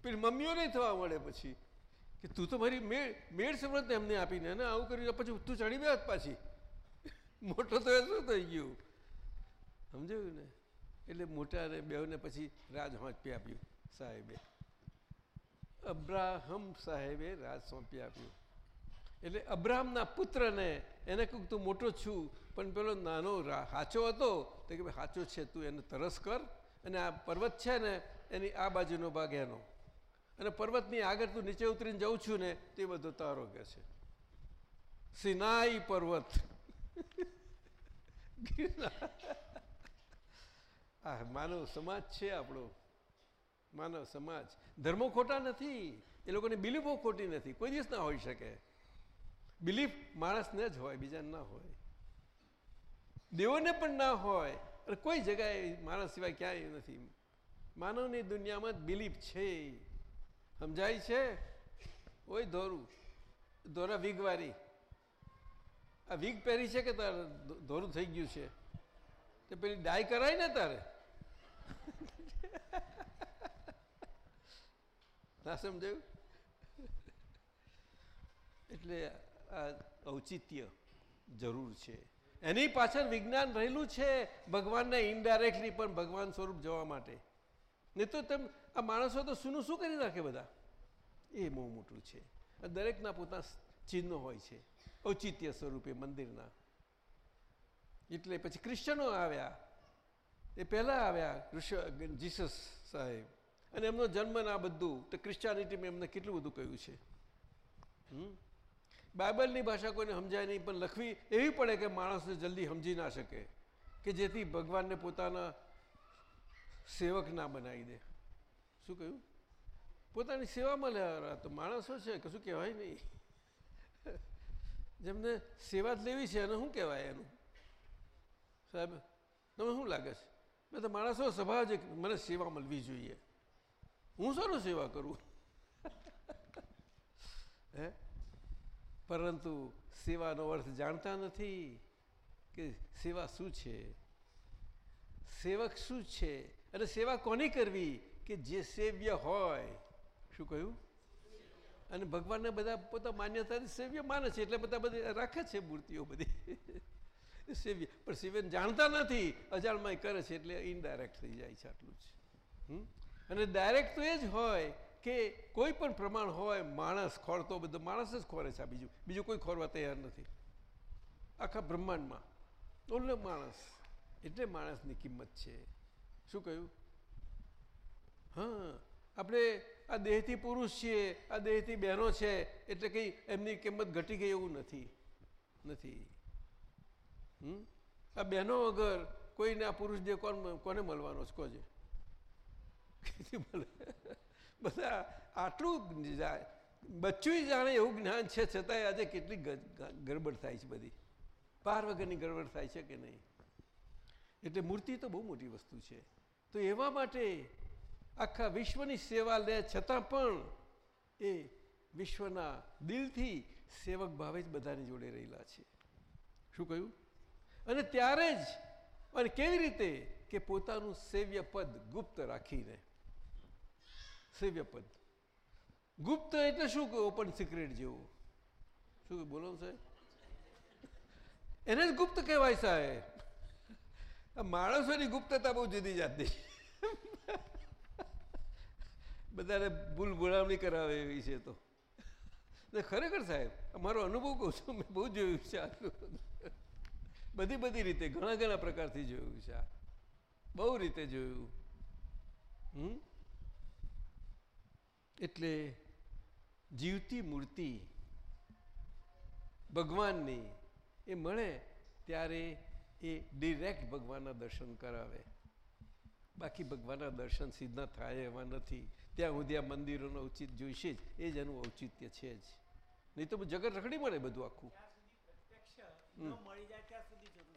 પેલી મમ્મીઓ નહીં થવા મળે પછી કે તું તો મારી મેળ મેળ સમજ એમને આપીને અને આવું કર્યું પછી તું ચડી બે પાછી. મોટો તો એ શું થઈ ગયું? સમજાયું ને? એટલે મોટાને બેવને પછી રાજ સોંપી આપ્યું સાહેબે. અબ્રાહમ સાહેબે રાજ સોંપી આપ્યું. એટલે અબ્રાહમના પુત્રને એને કહું તું મોટો છું, પણ પેલો નાનો હાચો હતો? તો કે ભાઈ, હાચો છે તું, એને તરસ કર. અને આ પર્વત છે ને, એની આ બાજુનો ભાગ એનો. અને પર્વતની આગળ તું નીચે ઉતરીને જઉં છું ને, તે બધો તારો કે છે. સિનાઈ પર્વત. આ માનવ સમાજ છે આપણો. માનવ સમાજ. ધર્મો ખોટા નથી. એ લોકોની બિલીફો ખોટી નથી. કોઈ દિવસ ના હોઈ શકે. બિલીફ માણસને જ હોય, બીજાને ના હોય. દેવોને પણ ના હોય. કોઈ જગાએ માણસ સિવાય ક્યાંય નથી. માનવની દુનિયામાં જ બિલીફ છે. સમજાય છે? ઓય ધોરું, ધોરા વીગવારી આ વીગ પહેરી છે કે તારે ધોરું થઈ ગયું છે? તે પેલી ડાય કરાય ને તારે? ના સમજાયું? એટલે આ ઔચિત્ય જરૂર છે. એની પાછળ વિજ્ઞાન રહેલું છે ભગવાનને ઇનડાયરેક્ટલી પણ ભગવાન સ્વરૂપ જવા માટે. નહીં તો તેમ આ માણસો તો શુંનું શું કરી નાખે બધા? એ બહુ મોટું છે. દરેકના પોતા ચિહ્નો હોય છે. ઔચિત્ય સ્વરૂપે મંદિરના. એટલે પછી ક્રિશ્ચનો આવ્યા. એ પહેલાં આવ્યા જીસસ સાહેબ. અને એમનો જન્મ ને આ બધું, તો ક્રિશ્ચાનિટીમાં એમને કેટલું બધું કહ્યું છે? બાઇબલની ભાષા કોઈને સમજાય નહીં, પણ લખવી એવી પડે કે માણસને જલ્દી સમજી ના શકે. કે જેથી ભગવાનને પોતાના સેવક ના બનાવી દે. શું કહ્યું? પોતાની સેવામાં લેવા તો માણસો છે, કશું કહેવાય નહીં. જેમને સેવા જ લેવી છે એને શું કહેવાય એનું? સાહેબ તમે શું લાગે છે? મેં તો માણસો સ્વભાવ છે મને સેવા મળવી જોઈએ. હું શાનું સેવા કરું? હે? પરંતુ સેવાનો અર્થ જાણતા નથી કે સેવા શું છે? સેવક શું છે? અને સેવા કોની કરવી? કે જે સેવ્ય હોય, શું કહ્યું? અને ભગવાનને બધા પોતા માન્યતાથી સેવ્ય માને છે, એટલે બધા બધી રાખે છે મૂર્તિઓ બધી. સેવ્ય. પણ સેવ્યને જાણતા નથી, અજાણમાં કરે છે, એટલે ઇનડાયરેક્ટ થઈ જાય છે આટલું જ? અને ડાયરેક્ટ તો એ જ હોય કે કોઈ પણ પ્રમાણ હોય, માણસ ખોરતો બધો માણસ જ ખોરે છે આ બીજું. બીજું કોઈ ખોરવા તૈયાર નથી. આખા બ્રહ્માંડમાં. ઓલો માણસ. એટલે માણસની કિંમત છે. શું કહ્યું? હા, આપણે આ દેહથી પુરુષ છીએ, આ દેહથી બહેનો છે, એટલે કંઈ એમની કિંમત ઘટી ગઈ એવું નથી નથી? આ બહેનો વગર કોઈને આ પુરુષ દેહ કોણ કોને મળવાનો છે? કોજે? બધા આટલું જાય બચ્ચું જાણે એવું જ્ઞાન છે, છતાંય આજે કેટલી ગડબડ થાય છે બધી. પાર વગરની ગડબડ થાય છે કે નહીં? એટલે મૂર્તિ તો બહુ મોટી વસ્તુ છે. તો એવા માટે આખા વિશ્વની સેવા લે છતાં પણ એ વિશ્વના દિલથી સેવક ભાવે જ બધાની જોડે રહેલા છે. શું કહ્યું? અને ત્યારે જ અને કેવી રીતે કે પોતાનું સેવ્ય પદ ગુપ્ત રાખીને સેવ્ય પદ ગુપ્ત એટલે શું કે ઓપન સિક્રેટ જેવું. શું કે બોલો સાહેબ. એને જ ગુપ્ત કહેવાય સાહેબ. માણસોની ગુપ્તતા બહુ જુદી જાતની બધાને ભૂલ ભૂલામણી કરાવે એવી છે તો. ખરેખર સાહેબ અમારો અનુભવ કહું છું, મેં બહુ જોયું છે બધી બધી રીતે, ઘણા ઘણા પ્રકારથી જોયું છે આ. બહુ રીતે જોયું. હમ? એટલે જીવતી મૂર્તિ ભગવાનની એ મળે ત્યારે એ ડિરેક્ટ ભગવાનના દર્શન કરાવે. બાકી ભગવાનના દર્શન સીધા થાય એવા નથી. ત્યાં સુધી આ મંદિરોનું ઔચિત જોઈશે જ. એ જ એનું ઔચિત્ય છે જ. નહીં તો જગત રખડી મળે બધું આખું.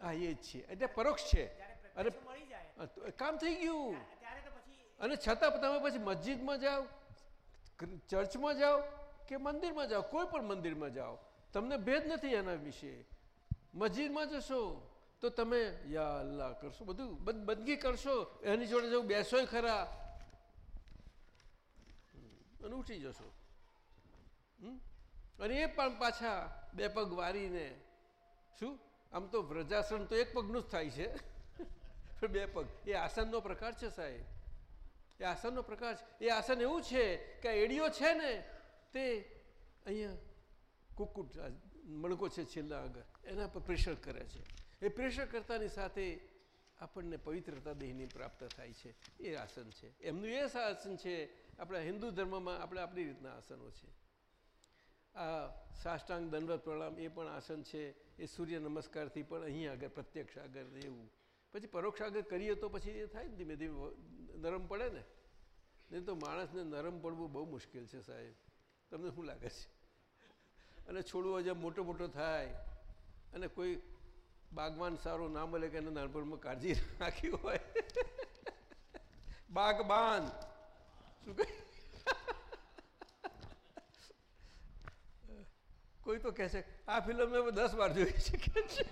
હા એ જ છે. એટલે પરોક્ષ છે. અને કામ થઈ ગયું. અને છતાં તમે પછી મસ્જિદમાં જાઓ ચર્ચમાં જાઓ કે મંદિરમાં જાઓ કોઈ પણ મંદિરમાં જાઓ તમને ભેદ નથી એના વિશે. મસ્જિદમાં જશો તો તમે યા અલ્લાહ કરશો બધું બદ- બંદગી કરશો. એની જોડે જવું બેસો ખરા. અને ઉઠી જશો? અને એ પણ પાછા બે પગ વારીને શું? આમ તો વ્રજાસન તો એક પગનું જ થાય છે. બે પગ. એ આસનનો પ્રકાર છે સાહેબ. એ આસનનો પ્રકાર છે. એ આસન એવું છે કે આ એડીઓ છે ને તે અહીંયા કુકુટ મણકો છે છેલ્લા આગળ, એના પર પ્રેશર કરે છે. એ પ્રેશર કરતાની સાથે આપણને પવિત્રતા દેહની પ્રાપ્ત થાય છે. એ આસન છે. એમનું એ આસન છે આપણા હિન્દુ ધર્મમાં આપણે આપણી રીતના આસનો છે. આ સાષ્ટાંગ દંડવત પ્રણામ એ પણ આસન છે, એ સૂર્ય નમસ્કારથી પણ અહીં આગળ પ્રત્યક્ષ આગળ એવું પછી પરોક્ષ આગળ કરીએ તો પછી એ થાય ને ધીમે ધીમે નરમ પડે ને. નહીં તો માણસને નરમ પડવું બહુ મુશ્કેલ છે સાહેબ. તમને શું લાગે છે? અને છોડવો જેમ મોટો મોટો થાય, અને કોઈ બાગવાન સારો ના મળે કે એને નાનપણમાં કાળજી રાખી હોય. <laughs> બાગબાન. શું કહે <laughs> કોઈ તો કહે છે, આ ફિલ્મ મેં દસ વાર જોઈ છે. કે છે.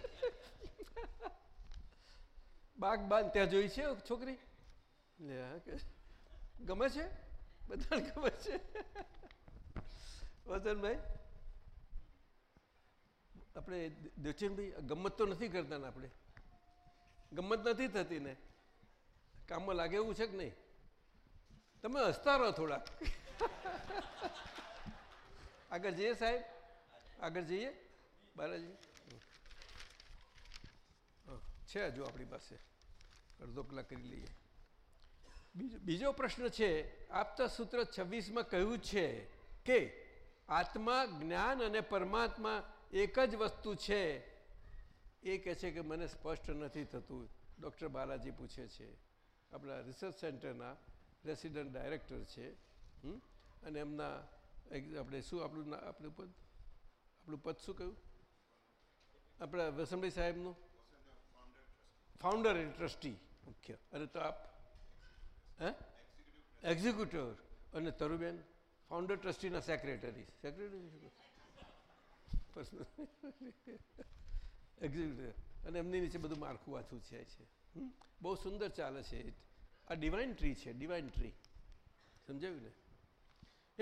બાગબાન ત્યાં જોઈ છે છોકરી? લે ગમે છે? બધાને ગમે છે. વસનભાઈ આપણે દેવચંદભાઈ ગમત તો નથી કરતા ને આપણે. ગમત નથી થતી ને. કામમાં લાગે એવું છે કે નહીં? તમે હસતા રહો થોડાક આગળ જઈએ સાહેબ? આગળ જઈએ? બાલાજી? છે હજુ આપણી પાસે. અડધો કલાક કરી લઈએ. બીજો પ્રશ્ન છે, આપતા સૂત્ર છવ્વીસમાં કહ્યું છે કે આત્મા, જ્ઞાન અને પરમાત્મા એક જ વસ્તુ છે. એ કહે છે કે મને સ્પષ્ટ નથી થતું. ડૉક્ટર બાલાજી પૂછે છે. આપણા રિસર્ચ સેન્ટરના રેસિડન્ટ ડાયરેક્ટર છે? અને એમના આપણે શું આપણું આપણું પદ? આપણું પદ શું કહ્યું આપણા વસંતભાઈ સાહેબનું? ફાઉન્ડર એન્ડ ટ્રસ્ટી મુખ્ય અને તો આપ? હે? એક્ઝિક્યુટિવ અને તરુબેન? ફાઉન્ડર ટ્રસ્ટીના સેક્રેટરી સેક્રેટરી એક્ઝિક્યુટિવ અને એમની નીચે બધું માળખું છે છે. બહુ સુંદર ચાલે છે આ ડિવાઇન ટ્રી છે ડિવાઇન ટ્રી સમજાવ્યું ને?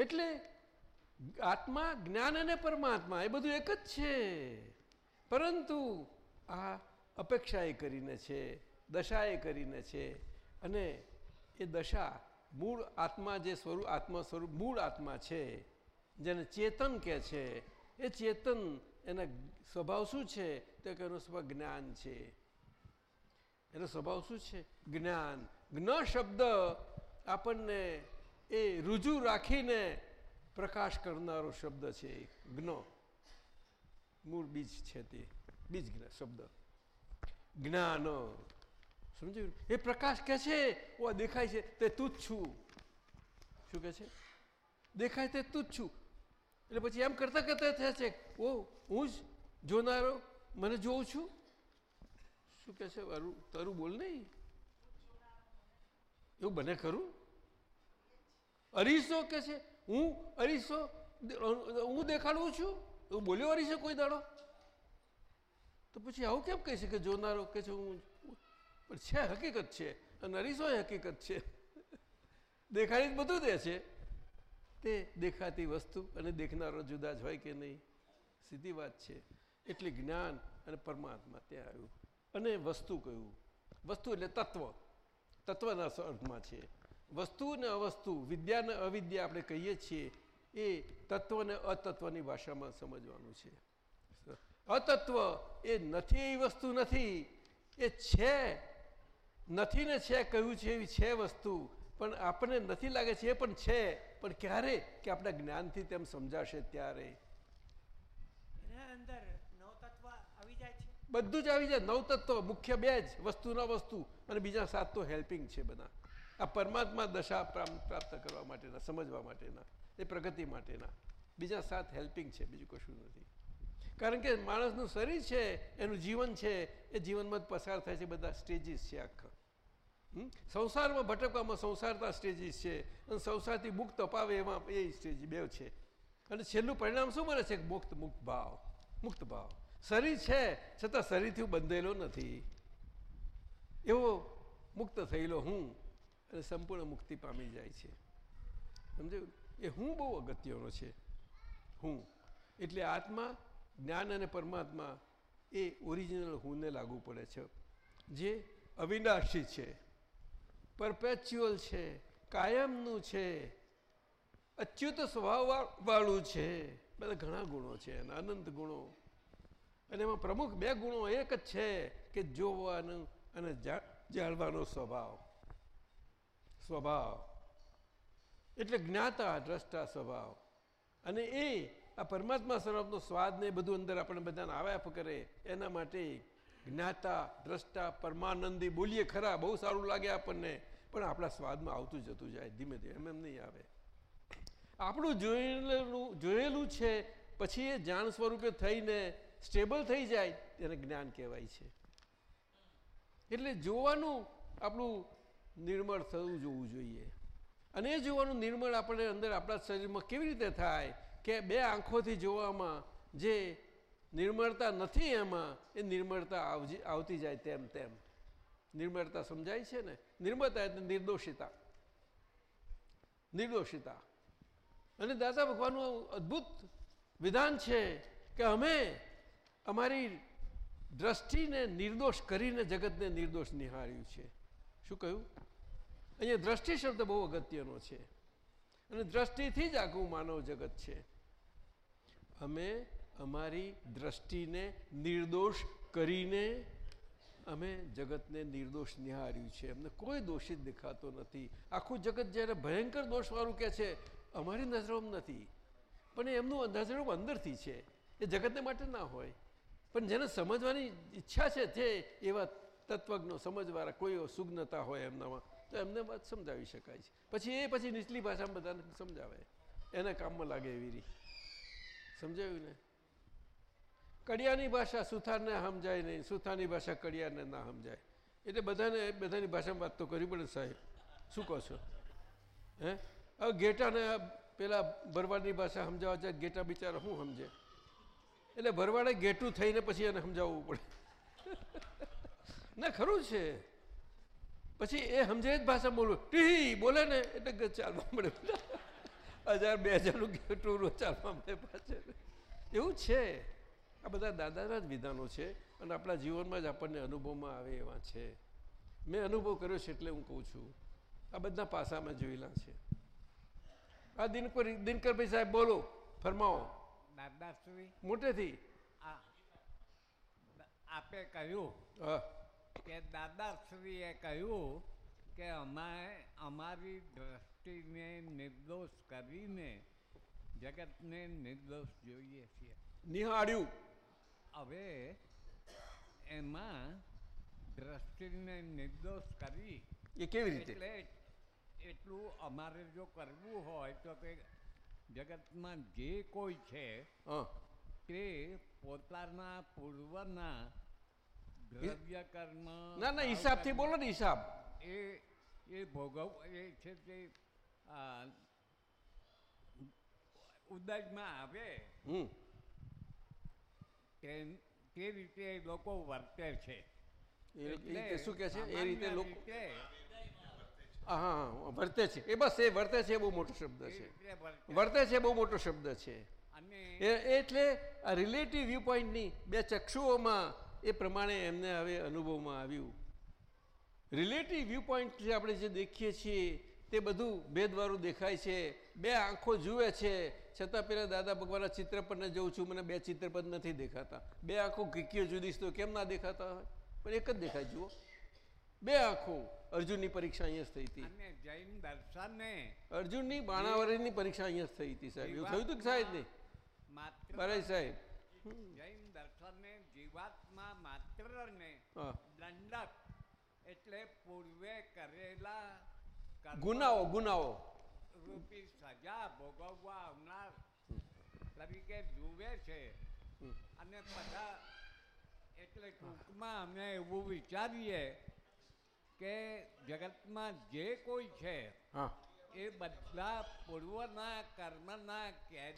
એટલે આત્મા, જ્ઞાન અને પરમાત્મા એ બધું એક જ છે. પરંતુ આ અપેક્ષાએ કરીને છે દશાએ કરીને છે. અને એ દશા મૂળ આત્મા જે સ્વરૂપ આત્મા સ્વરૂપ મૂળ આત્મા છે, જેને ચેતન કહે છે, એ ચેતન એના સ્વભાવ શું છે? તો કે એનો સ્વભાવ જ્ઞાન છે. એનો સ્વભાવ શું છે? જ્ઞાન. જ્ઞ શબ્દ આપણને એ રુજુ રાખીને પ્રકાશ કરનારો શબ્દ છે જ્ઞ. મૂળ બીજ છે તે. બીજ જ્ઞ શબ્દ. જ્ઞાન. સમજ્યું એ પ્રકાશ કે છે ઓ દેખાય છે, તે તું જ છું. શું કે છે? દેખાય તે તું જ છું. એટલે પછી એમ કરતા કરતા થયા છે ઓ હું જ જોનારો, મને જોઉં છું. શું કે છે? તારું બોલ નહીં. એવું બને ખરું? અરીસો કે છે? હું અરીસો હું દેખાડું છું? એવું બોલ્યો અરીસો કોઈ દાડો? તો પછી આવું કેમ કહી શકે? જોનારો કે છે, હું, પણ છે, હકીકત છે. અને અરીસો હકીકત છે. દેખાડી બધું દે છે. તે દેખાતી વસ્તુ અને દેખનારો જુદા જ હોય કે નહીં? સીધી વાત છે. એટલે જ્ઞાન અને પરમાત્મા ત્યાં આવ્યું. અને વસ્તુ કહ્યું. વસ્તુ એટલે તત્વ. તત્વના અર્થમાં છે. વસ્તુ ને અવસ્તુ વિદ્યા ને અવિદ્યા આપણે કહીએ છીએ એ તત્વ ને અતત્વની ભાષામાં સમજવાનું છે. અતત્વ એ નથી એવી વસ્તુ નથી એ છે. નથી ને છે કહ્યું છે એવી છે વસ્તુ પણ આપણને નથી લાગે છે એ પણ છે. પણ ક્યારે? કે આપણા જ્ઞાનથી તેમ સમજાશે ત્યારે. બધું જ આવી જાય. નવ તત્વ મુખ્ય બે જ વસ્તુના વસ્તુ. અને બીજા સાત તો હેલ્પિંગ છે બધા. આ પરમાત્મા દશા પ્રાપ્ત કરવા માટેના, સમજવા માટેના, એ પ્રગતિ માટેના. બીજા સાત હેલ્પિંગ છે, બીજું કશું નથી. કારણ કે માણસનું શરીર છે, એનું જીવન છે, એ જીવનમાં પસાર થાય છે બધા સ્ટેજીસ છે આખા. સંસારમાં ભટકવામાં સંસારતા સ્ટેજીસ છે અને સંસારથી મુક્ત અપાવે એમાં એ સ્ટેજ બે છે. અને છેલ્લું પરિણામ શું મળે છે? મુક્ત મુક્ત ભાવ. મુક્ત ભાવ. શરીર છે, છતાં શરીરથી બંધેલો નથી. એવો મુક્ત થયેલો હું અને સંપૂર્ણ મુક્તિ પામી જાય છે. સમજ્યું? એ હું બહુ અગત્યનો છે. હું. એટલે આત્મા, જ્ઞાન અને પરમાત્મા એ ઓરિજિનલ હુંને લાગુ પડે છે. જે અવિનાશી છે. પરપેચ્યુઅલ છે. કાયમનું છે. અચ્યુત સ્વભાવવાળું છે. બધા ઘણા ગુણો છે એના અનંત ગુણો. અને એમાં પ્રમુખ બે ગુણો એક જ છે કે જોવાનું અને જાણવાનો સ્વભાવ. સ્વભાવ. એટલે જ્ઞાતા, દ્રષ્ટા સ્વભાવ. અને એ, આ પરમાત્મા સ્વરૂપનો સ્વાદ ને બધું અંદર આપણે બધાને આવ્યા કરે, એના માટે જ્ઞાતા, દ્રષ્ટા, પરમાનંદી બોલીએ ખરા, બહુ સારું લાગે આપણને, પણ આપણા સ્વાદમાં આવતું જતું જાય, ધીમે ધીમે, એમ એમ નહીં આવે. આપણું જોયેલું જોયેલું છે, પછી એ જાણ સ્વરૂપે થઈને સ્ટેબલ થઈ જાય, તેને જ્ઞાન કહેવાય છે. એટલે જોવાનું આપણું નિર્મળ થવું જોવું જોઈએ. અને એ જોવાનું નિર્મળ આપણે અંદર આપણા શરીરમાં કેવી રીતે થાય કે બે આંખોથી જોવામાં જે નિર્મળતા નથી એમાં, એ નિર્મળતા આવતી જાય તેમ તેમ. નિર્મળતા સમજાય છે ને? નિર્મળતા એટલે નિર્દોષિતા. નિર્દોષિતા. અને દાદા ભગવાનનું અદ્ભુત વિધાન છે કે અમે અમારી દ્રષ્ટિને નિર્દોષ કરીને જગતને નિર્દોષ નિહાળ્યું છે. શું કહ્યું? અહીંયા દ્રષ્ટિ શબ્દ બહુ અગત્યનો છે. અને દ્રષ્ટિથી જ આખું માનવ જગત છે. અમે અમારી દ્રષ્ટિને નિર્દોષ કરીને અમે જગતને નિર્દોષ નિહાર્યું છે. અમને કોઈ દોષિત દેખાતો નથી. આખું જગત જ્યારે ભયંકર દોષવાળું કહે છે, અમારી નજરોમાં નથી. પણ એમનું નજરોમાં અંદરથી છે. એ જગતને માટે ના હોય. પણ જેને સમજવાની ઈચ્છા છે તે એવા તત્વજ્ઞો સમજવાળા કોઈ સુજ્ઞતા હોય એમનામાં, તો એમને વાત સમજાવી શકાય છે. પછી એ પછી નીચલી ભાષામાં બધાને સમજાવે. એના કામમાં લાગે એવી રીતે. સમજાયું ને? કડિયાની ભાષા સુથારને સમજાય નહીં, સુથારની ભાષા કડિયાને ના સમજાય. એટલે બધાને, બધાની ભાષામાં વાત તો કરવી પડે સાહેબ. શું કહો છો? હે? હવે ગેટાને પેલા ભરવાડની ભાષા સમજાવવા જાય ગેટા બિચારા શું સમજે? એટલે ભરવાડે ગેટું થઈને પછી એને સમજાવવું પડે. ના, ખરું છે. પછી એ સમજે જ ભાષા બોલવું. ટી બોલે ને, એટલે ચાલવા મળે. હજાર બે હજારનું ગેટું ચાલવા મળે પાછળ. એવું છે. આ બધા દાદાના જ વિધાનો છે અને આપણા જીવનમાં જ આપણને અનુભવમાં આવે એવા છે. મેં અનુભવ કર્યો છે એટલે હું કહું છું. આ બધા પાસામાં જોયેલા છે. આ દિનકર દિનકરભાઈ સાહેબ, બોલો, ફરમાવો. દાદાશ્રી મોટેથી. આપે કહ્યું કે દાદાશ્રીએ કહ્યું કે અમારે અમારી દ્રષ્ટિને નિર્દોષ કરીને જગતને નિર્દોષ જોઈએ છીએ. નિહાળ્યું. હવે એમાં દ્રષ્ટિને નિર્દોષ કરી એ કેવી રીતે? એટલે એટલું અમારે જો કરવું હોય તો કે જગતમાં જે કોઈ છે તે પોતાના પૂર્વના દ્રવ્ય કર્મ ના ના હિસાબથી બોલો ને હિસાબ. એ એ ભોગવ એ છે તે ઉદયમાં આવે. તે રીતે લોકો વર્તે છે. એ એટલે શું કે છે? એ રીતે લોકો હા વર્તે છે. એ બસ એ વર્તે છે એ બહુ મોટો શબ્દ છે. વર્તે. છે બહુ મોટો શબ્દ છે. એટલે આ રિલેટિવ વ્યૂ પોઈન્ટની બે ચક્ષુઓમાં એ પ્રમાણે એમને હવે અનુભવમાં આવ્યું. રિલેટિવ વ્યૂ પોઈન્ટથી આપણે જે દેખીએ છીએ તે બધું ભેદવાળું દેખાય છે. બે આંખો જુએ છે. છતાં પેલા દાદા ભગવાનના ચિત્ર પર ને જોઉં છું મને બે ચિત્ર પર નથી દેખાતા. બે આંખો કીકીઓ જુદી તો કેમ ના દેખાતા હોય? પણ એક જ દેખાય જુઓ. બે આંખો અર્જુનની પરીક્ષા અહીંયા જ થઈ હતી. અને જૈન દર્શને અર્જુનની બાણાવરીની પરીક્ષા અહીંયા જ થઈ હતી સાહેબ. એવું થયું હતું કે સાહેબ નહીં? માત્ર બરાબર સાહેબ. જૈન દર્શને જીવાત્મા માત્ર ને દંડક એટલે પૂર્વે કરેલા ગુનાઓ ગુનાઓ. રૂપી સજા ભોગવવા આવનાર તરીકે જુએ છે. અને બધા એટલે ટૂંકમાં અમે એવું વિચારીએ કે જગતમાં જે કોઈ છે એ બધા પૂર્વના કર્મના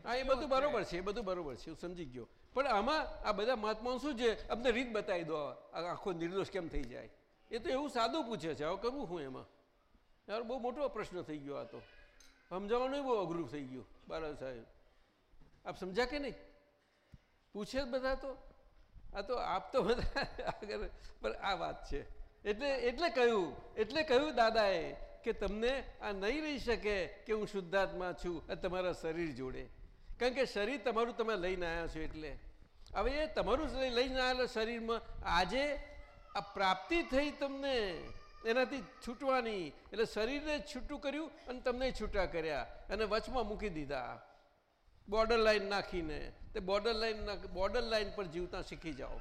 હા એ બધું બરોબર છે એ બધું બરોબર છે હું સમજી ગયો. પણ આમાં આ બધા મહાત્માઓ શું છે? અમને રીત બતાવી દો આખો નિર્દોષ કેમ થઈ જાય? એ તો એવું સાદું પૂછે છે હવે કરવું હું એમાં? યાર બહુ મોટો પ્રશ્ન થઈ ગયો આ તો. સમજાવવાનું બહુ અઘરું થઈ ગયું બારા સાહેબ. આપ સમજ્યા કે નહીં? પૂછે જ બધા તો. આ તો આપ તો બધા આગળ પણ આ વાત છે. એટલે એટલે કહ્યું એટલે કહ્યું દાદાએ કે તમને આ નહીં રહી શકે કે હું શુદ્ધાત્મા છું તમારા શરીર જોડે. કારણ કે શરીર તમારું તમે લઈને આવ્યા છો એટલે. હવે એ તમારું લઈને આવેલા શરીરમાં આજે આ પ્રાપ્તિ થઈ તમને, એનાથી છૂટવાની. એટલે શરીરને છૂટું કર્યું અને તમને છૂટા કર્યા અને વચમાં મૂકી દીધા. બોર્ડર લાઈન નાખીને, તે બોર્ડર લાઈન બોર્ડર લાઈન પર જીવતા શીખી જાઓ.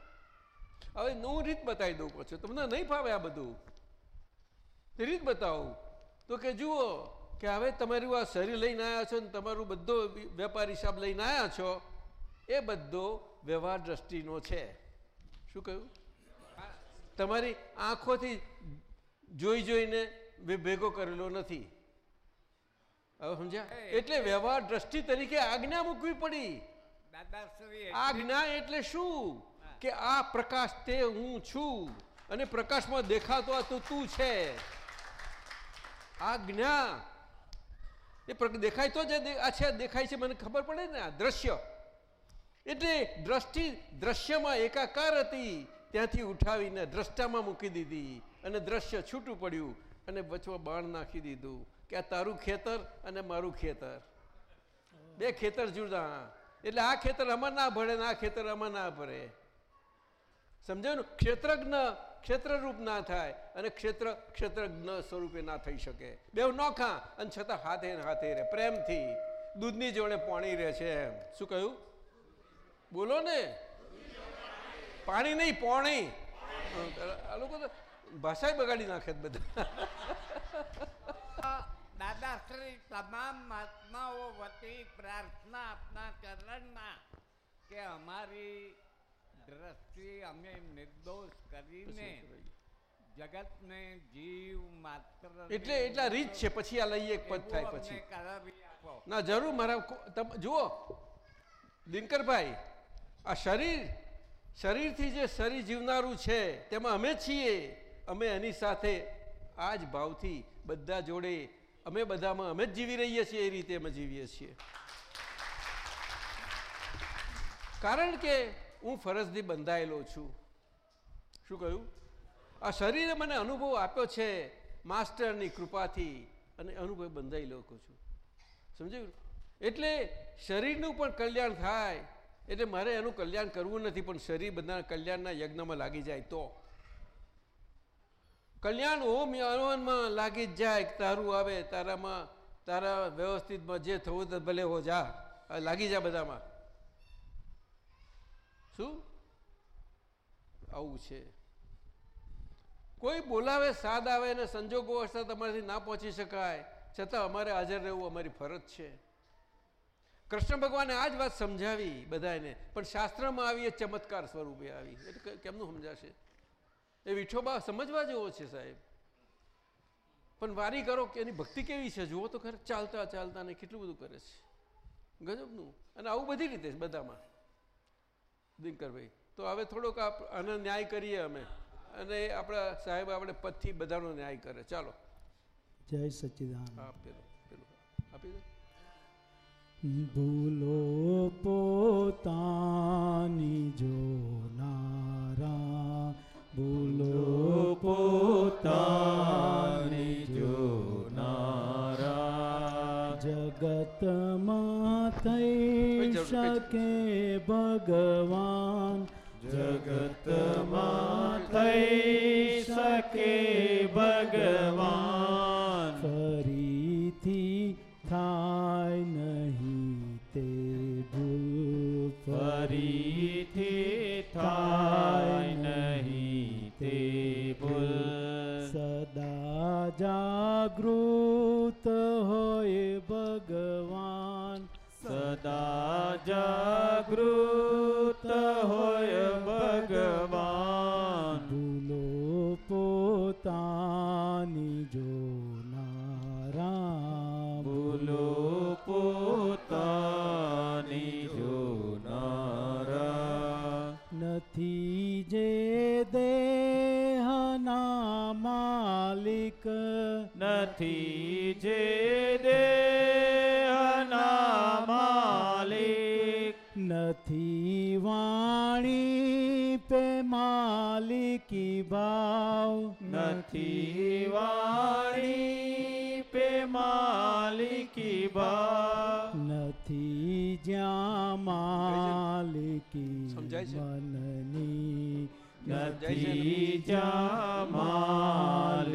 હવે હું રીત બતાવી દઉં પછી. તમને નહીં ફાવે આ બધું? રીત બતાવું. તો કે જુઓ કે હવે તમારું આ શરીર લઈને આવ્યા છો ને તમારું બધો વેપાર હિસાબ લઈને આવ્યા છો એ બધો વ્યવહાર દ્રષ્ટિનો છે. શું કહ્યું? તમારી આંખોથી જોઈ જોઈને ભેગો કરેલો નથી. હવે સમજ્યા? એટલે વ્યવહાર દ્રષ્ટિ તરીકે આજ્ઞા મૂકવી પડી. આજ્ઞા એટલે શું? કે આ પ્રકાશ તે હું છું અને પ્રકાશમાં દેખાતો આ તો છે. આ જ્ઞા, એ દેખાય તો જ, આ છે દેખાય છે, મને ખબર પડે ને આ દ્રશ્ય. એટલે દ્રષ્ટિ દ્રશ્યમાં એકાકાર હતી, ત્યાંથી ઉઠાવીને દ્રષ્ટામાં મૂકી દીધી અને દ્રશ્ય છૂટું પડ્યું અને વચમાં બાણ નાખી દીધું કે આ તારું ખેતર અને મારું ખેતર. બે ખેતર જુદા. એટલે આ ખેતર આમાં ના ભરે ને આ ખેતર આમાં ના ભરે સમજાયું ક્ષેત્રજ્ઞ, ક્ષેત્રરૂપ ના થાય અને ક્ષેત્ર, ક્ષેત્રજ્ઞ સ્વરૂપે ના થઈ શકે. બે નોખા અને છતાં હાથે હાથે રહે પ્રેમથી. દૂધની જોડે પાણી રહે છે એમ. શું કહ્યું? બોલો ને. પાણી નહીં, પોણી. આ લોકો તો ભાષા બગાડી નાખે બધા. બધા દાદાશ્રી તમામ મહાત્માઓ વતી પ્રાર્થના આપના ચરણમાં કે અમારી દ્રષ્ટિ અમે નિર્દોષ કરીને જગતને જીવ માત્ર એટલે એટલા રીત છે પછી આ લઈએ એક પદ થાય પછી. ના જરૂર મારા જુઓ દિનકરભાઈ આ શરીર શરીરથી જે શરીર જીવનારું છે તેમાં અમે છીએ. અમે એની સાથે આ જ ભાવથી બધા જોડે અમે બધામાં અમે જ જીવી રહીએ છીએ એ રીતે અમે જીવીએ છીએ. કારણ કે હું ફરજથી બંધાયેલો છું. શું કહ્યું? આ શરીરે મને અનુભવ આપ્યો છે માસ્ટરની કૃપાથી અને અનુભવ બંધાઈ લોકો છું. સમજાયું? એટલે શરીરનું પણ કલ્યાણ થાય. એટલે મારે એનું કલ્યાણ કરવું નથી, પણ શરીર બધા કલ્યાણના યજ્ઞમાં લાગી જાય તો. કલ્યાણ ઓમ યવનમાં લાગી જ જાય તારું આવે, તારામાં, તારા વ્યવસ્થિતમાં જે થવું ભલે હો જા. લાગી જા બધામાં. શું? આવું છે. કોઈ બોલાવે, સાદ આવે અને સંજોગો અવસ્થા તમારાથી ના પહોંચી શકાય. છતાં અમારે હાજર રહેવું અમારી ફરજ છે. કૃષ્ણ ભગવાને આ જ વાત સમજાવી બધાને પણ શાસ્ત્રમાં આવી એ ચમત્કાર સ્વરૂપે આવી. એટલે કેમનું સમજાશે? એ વિઠોબા સમજવા જેવો છે સાહેબ. પણ વારી કરો કે એની ભક્તિ કેવી છે? જુઓ તો ખરે ચાલતા ચાલતા ને કેટલું બધું કરે છે. ગજબનું. અને આવું બધી રીતે બધામાં. દિનકરભાઈ. તો હવે થોડોક આનો ન્યાય કરીએ અમે. અને આપણા સાહેબ આપણે પદથી બધાનો ન્યાય કરે. ચાલો. જય સચ્ચિદાનંદ પેલું પેલું. આપી દો. ભૂલો પોતાની જો નારા. ભૂલો પોતાની જગતમાં થઈ શકે ભગવાન. જગતમાં થઈ શકે ભગવાન. ફરીથી થાય નહીં તે ભૂલ. ફરીથી થાય નહીં તે ભૂલ. સદા જાગૃત હોય ભગવાન સદા જાગૃત હોય ભગવાન. ભૂલો પોતાની જોનારા ભૂલો પોતાની જોનારા નથી જે દેહના માલિક. નથી જે દેહના માલિકી ભાવ નથી વાણી પે માલિકી ભાવ. નથી જ્યાં માલિકી? મનની નથી જ્યાં માલિકી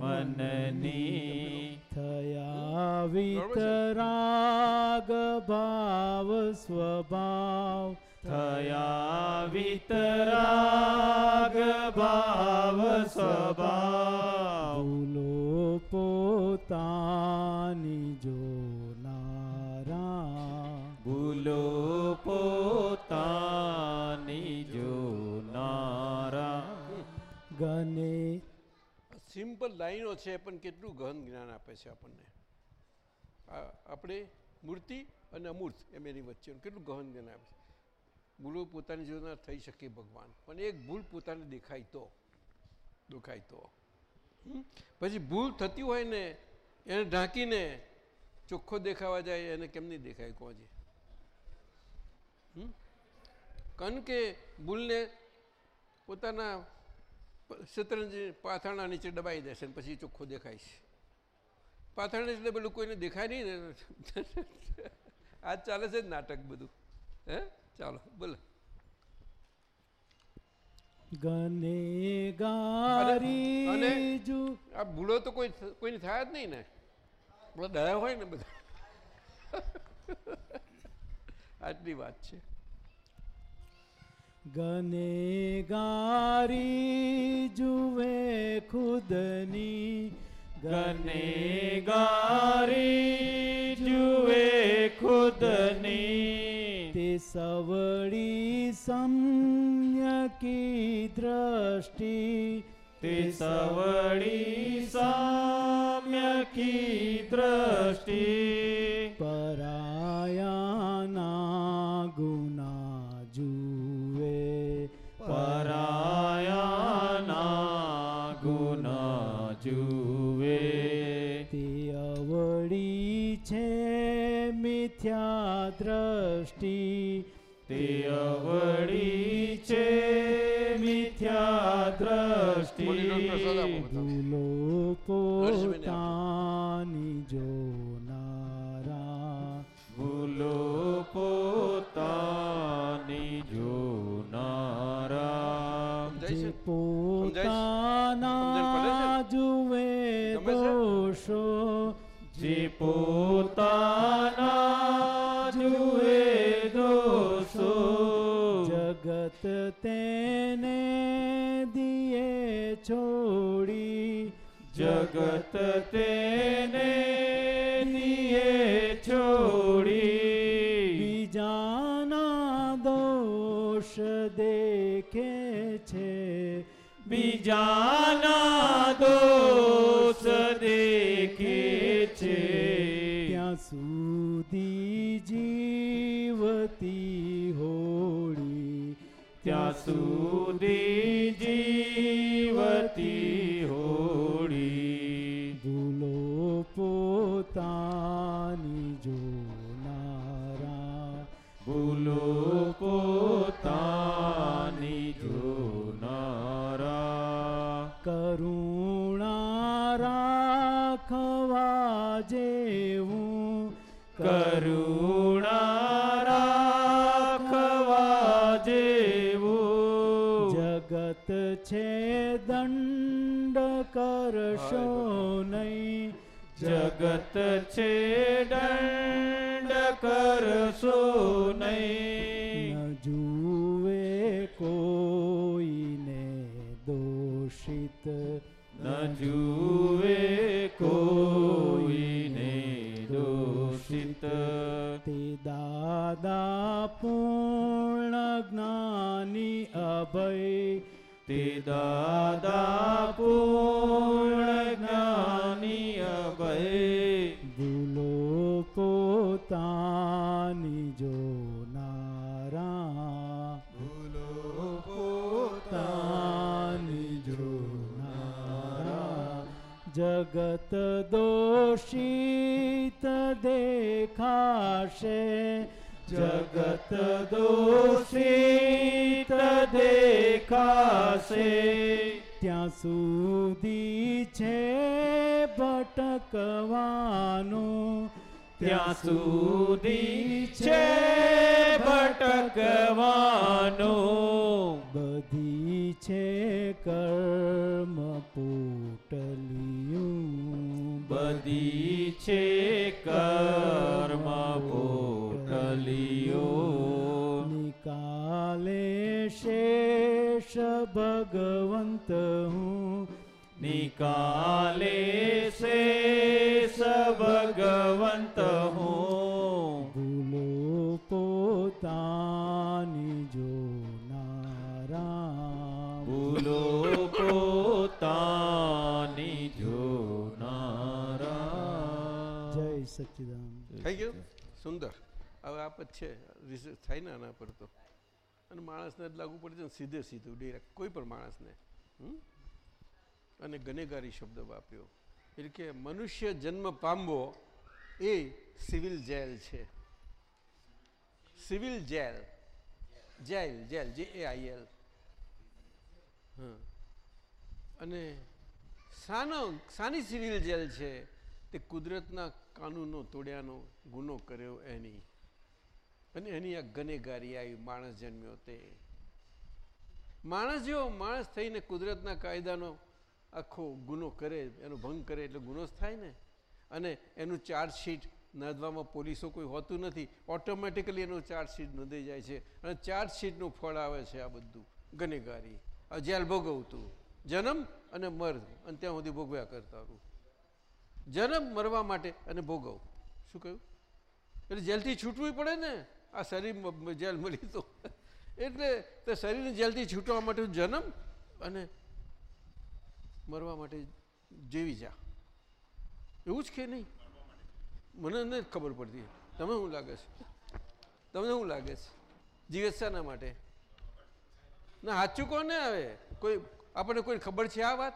મનની. થયા વિતરાગ ભાવ સ્વભાવ થયા વિતરાગ ભાવ સ્વભાવ ભૂલો પોતાની જોનારા ભૂલો પોતાની જોનારા ગને સિમ્પલ લાઈનો છે પણ કેટલું ગહન જ્ઞાન આપે છે આપણને આપણે મૂર્તિ અને અમૂર્ત એમ એની વચ્ચેનું કેટલું ગહન જ્ઞાન આપે છે ભૂલો પોતાની જોનાર થઈ શકે ભગવાન. પણ એક ભૂલ પોતાને દેખાય તો, દુખાય તો? પછી ભૂલ થતી હોય ને, એને ઢાંકીને ચોખ્ખો દેખાવા જાય, એને કેમ નહીં દેખાય કોજે? કારણ કે ભૂલને પોતાના શતરંજ પાથરણા નીચે દબાઈ દેશે ને પછી ચોખ્ખો દેખાય છે. પાથરણા એટલે પેલું કોઈને દેખાય નહીં ને? <laughs> આજ ચાલે છે જ નાટક બધું. હે? ચાલો બોલો. ગને ગારી જુ આ ભૂલો તો કોઈ કોઈને થાય જ નહીં ને. બધા દયા હોય ને બધા. આટલી વાત છે. ગને ગારી જુએ ખુદની. ગને ગારી જુએ ખુદની. સવળી સમ્યકી દ્રષ્ટિ તે સવળી સામ્યકી દ્રષ્ટિ. ભૂલો હર્ષબેને આપો. પોતાની જોનારા ભૂલો પોતાની જોનારા સમજાય જે છે પોતાના જુએ ગમે છે? દોષો જે પોતાના જુએ દોષો જગત તેને દિયે છોડી જગત તેને જગત છે દંડ કરશો નહીં. જગત છે દંડ કરશો નહીં. જુએ કોઈને દોષિત. ન જુએ કોઈને દોષિત. તે દાદા પૂર્ણ અભય તે દાદા પૂર્ણ જ્ઞાની અભય ભૂલો પોતાની જોનારા ભૂલો પોતાની જોનારા જગત દોષિત દેખાશે. જગત દોષિત દેખાશે ત્યાં સુધી છે ભટકવાનું ત્યાં સુધી છે ભટકવાનું બધી છે કર્મ પોટલિયું બધી છે કર્મ પોટલીઓ નિકાલે શેષ ભગવંત હું નિકાલે શેષ ભગવંત હું ભૂલો પોતાની જોનારા ભૂલો પોતાની જોનારા જય સચ્ચિદાન થઈ ગયું સુંદર હવે આપ જ છે રિસર્ચ થાય ને આના પર તો. અને માણસને જ લાગુ પડે છે ને સીધે સીધું ડિરેક્ટ કોઈ પણ માણસને. અને ગનેગારી શબ્દ વાપર્યો. એટલે કે મનુષ્ય જન્મ પામવો એ સિવિલ જેલ છે. Civil jail. જેલ જેલ જે એ આઈ એલ હા. અને સાનો, સાની સિવિલ જેલ છે. તે કુદરતના કાનૂનો તોડ્યાનો ગુનો કર્યો એની. અને એની આ ગનેગારી આવી માણસ જન્મ્યો તે. માણસ જેવો માણસ થઈને કુદરતના કાયદાનો આખો ગુનો કરે, એનો ભંગ કરે એટલે ગુનો જ થાય ને. અને એનું ચાર્જશીટ નોંધવામાં પોલીસો કોઈ હોતું નથી, ઓટોમેટિકલી એનું ચાર્જશીટ નોંધાઈ જાય છે. અને ચાર્જશીટનું ફળ આવે છે આ બધું, ગનેગારી. આ જેલ ભોગવતું. જન્મ અને મર અને ત્યાં સુધી ભોગવ્યા કરતા હતું જન્મ મરવા માટે અને ભોગવ. શું કહ્યું? એટલે જેલથી છૂટવું પડે ને. આ શરીર જેલ મળી તો. એટલે તે શરીરને જેલથી છૂટવા માટે જન્મ અને મરવા માટે જેવી જા. એવું જ કે નહીં? મને નથી ખબર પડતી. તમે શું લાગે છે? તમને શું લાગે છે? જીવે શાના માટે? ના, સાચું કોને આવે? કોઈ, આપણને કોઈ ખબર છે આ વાત?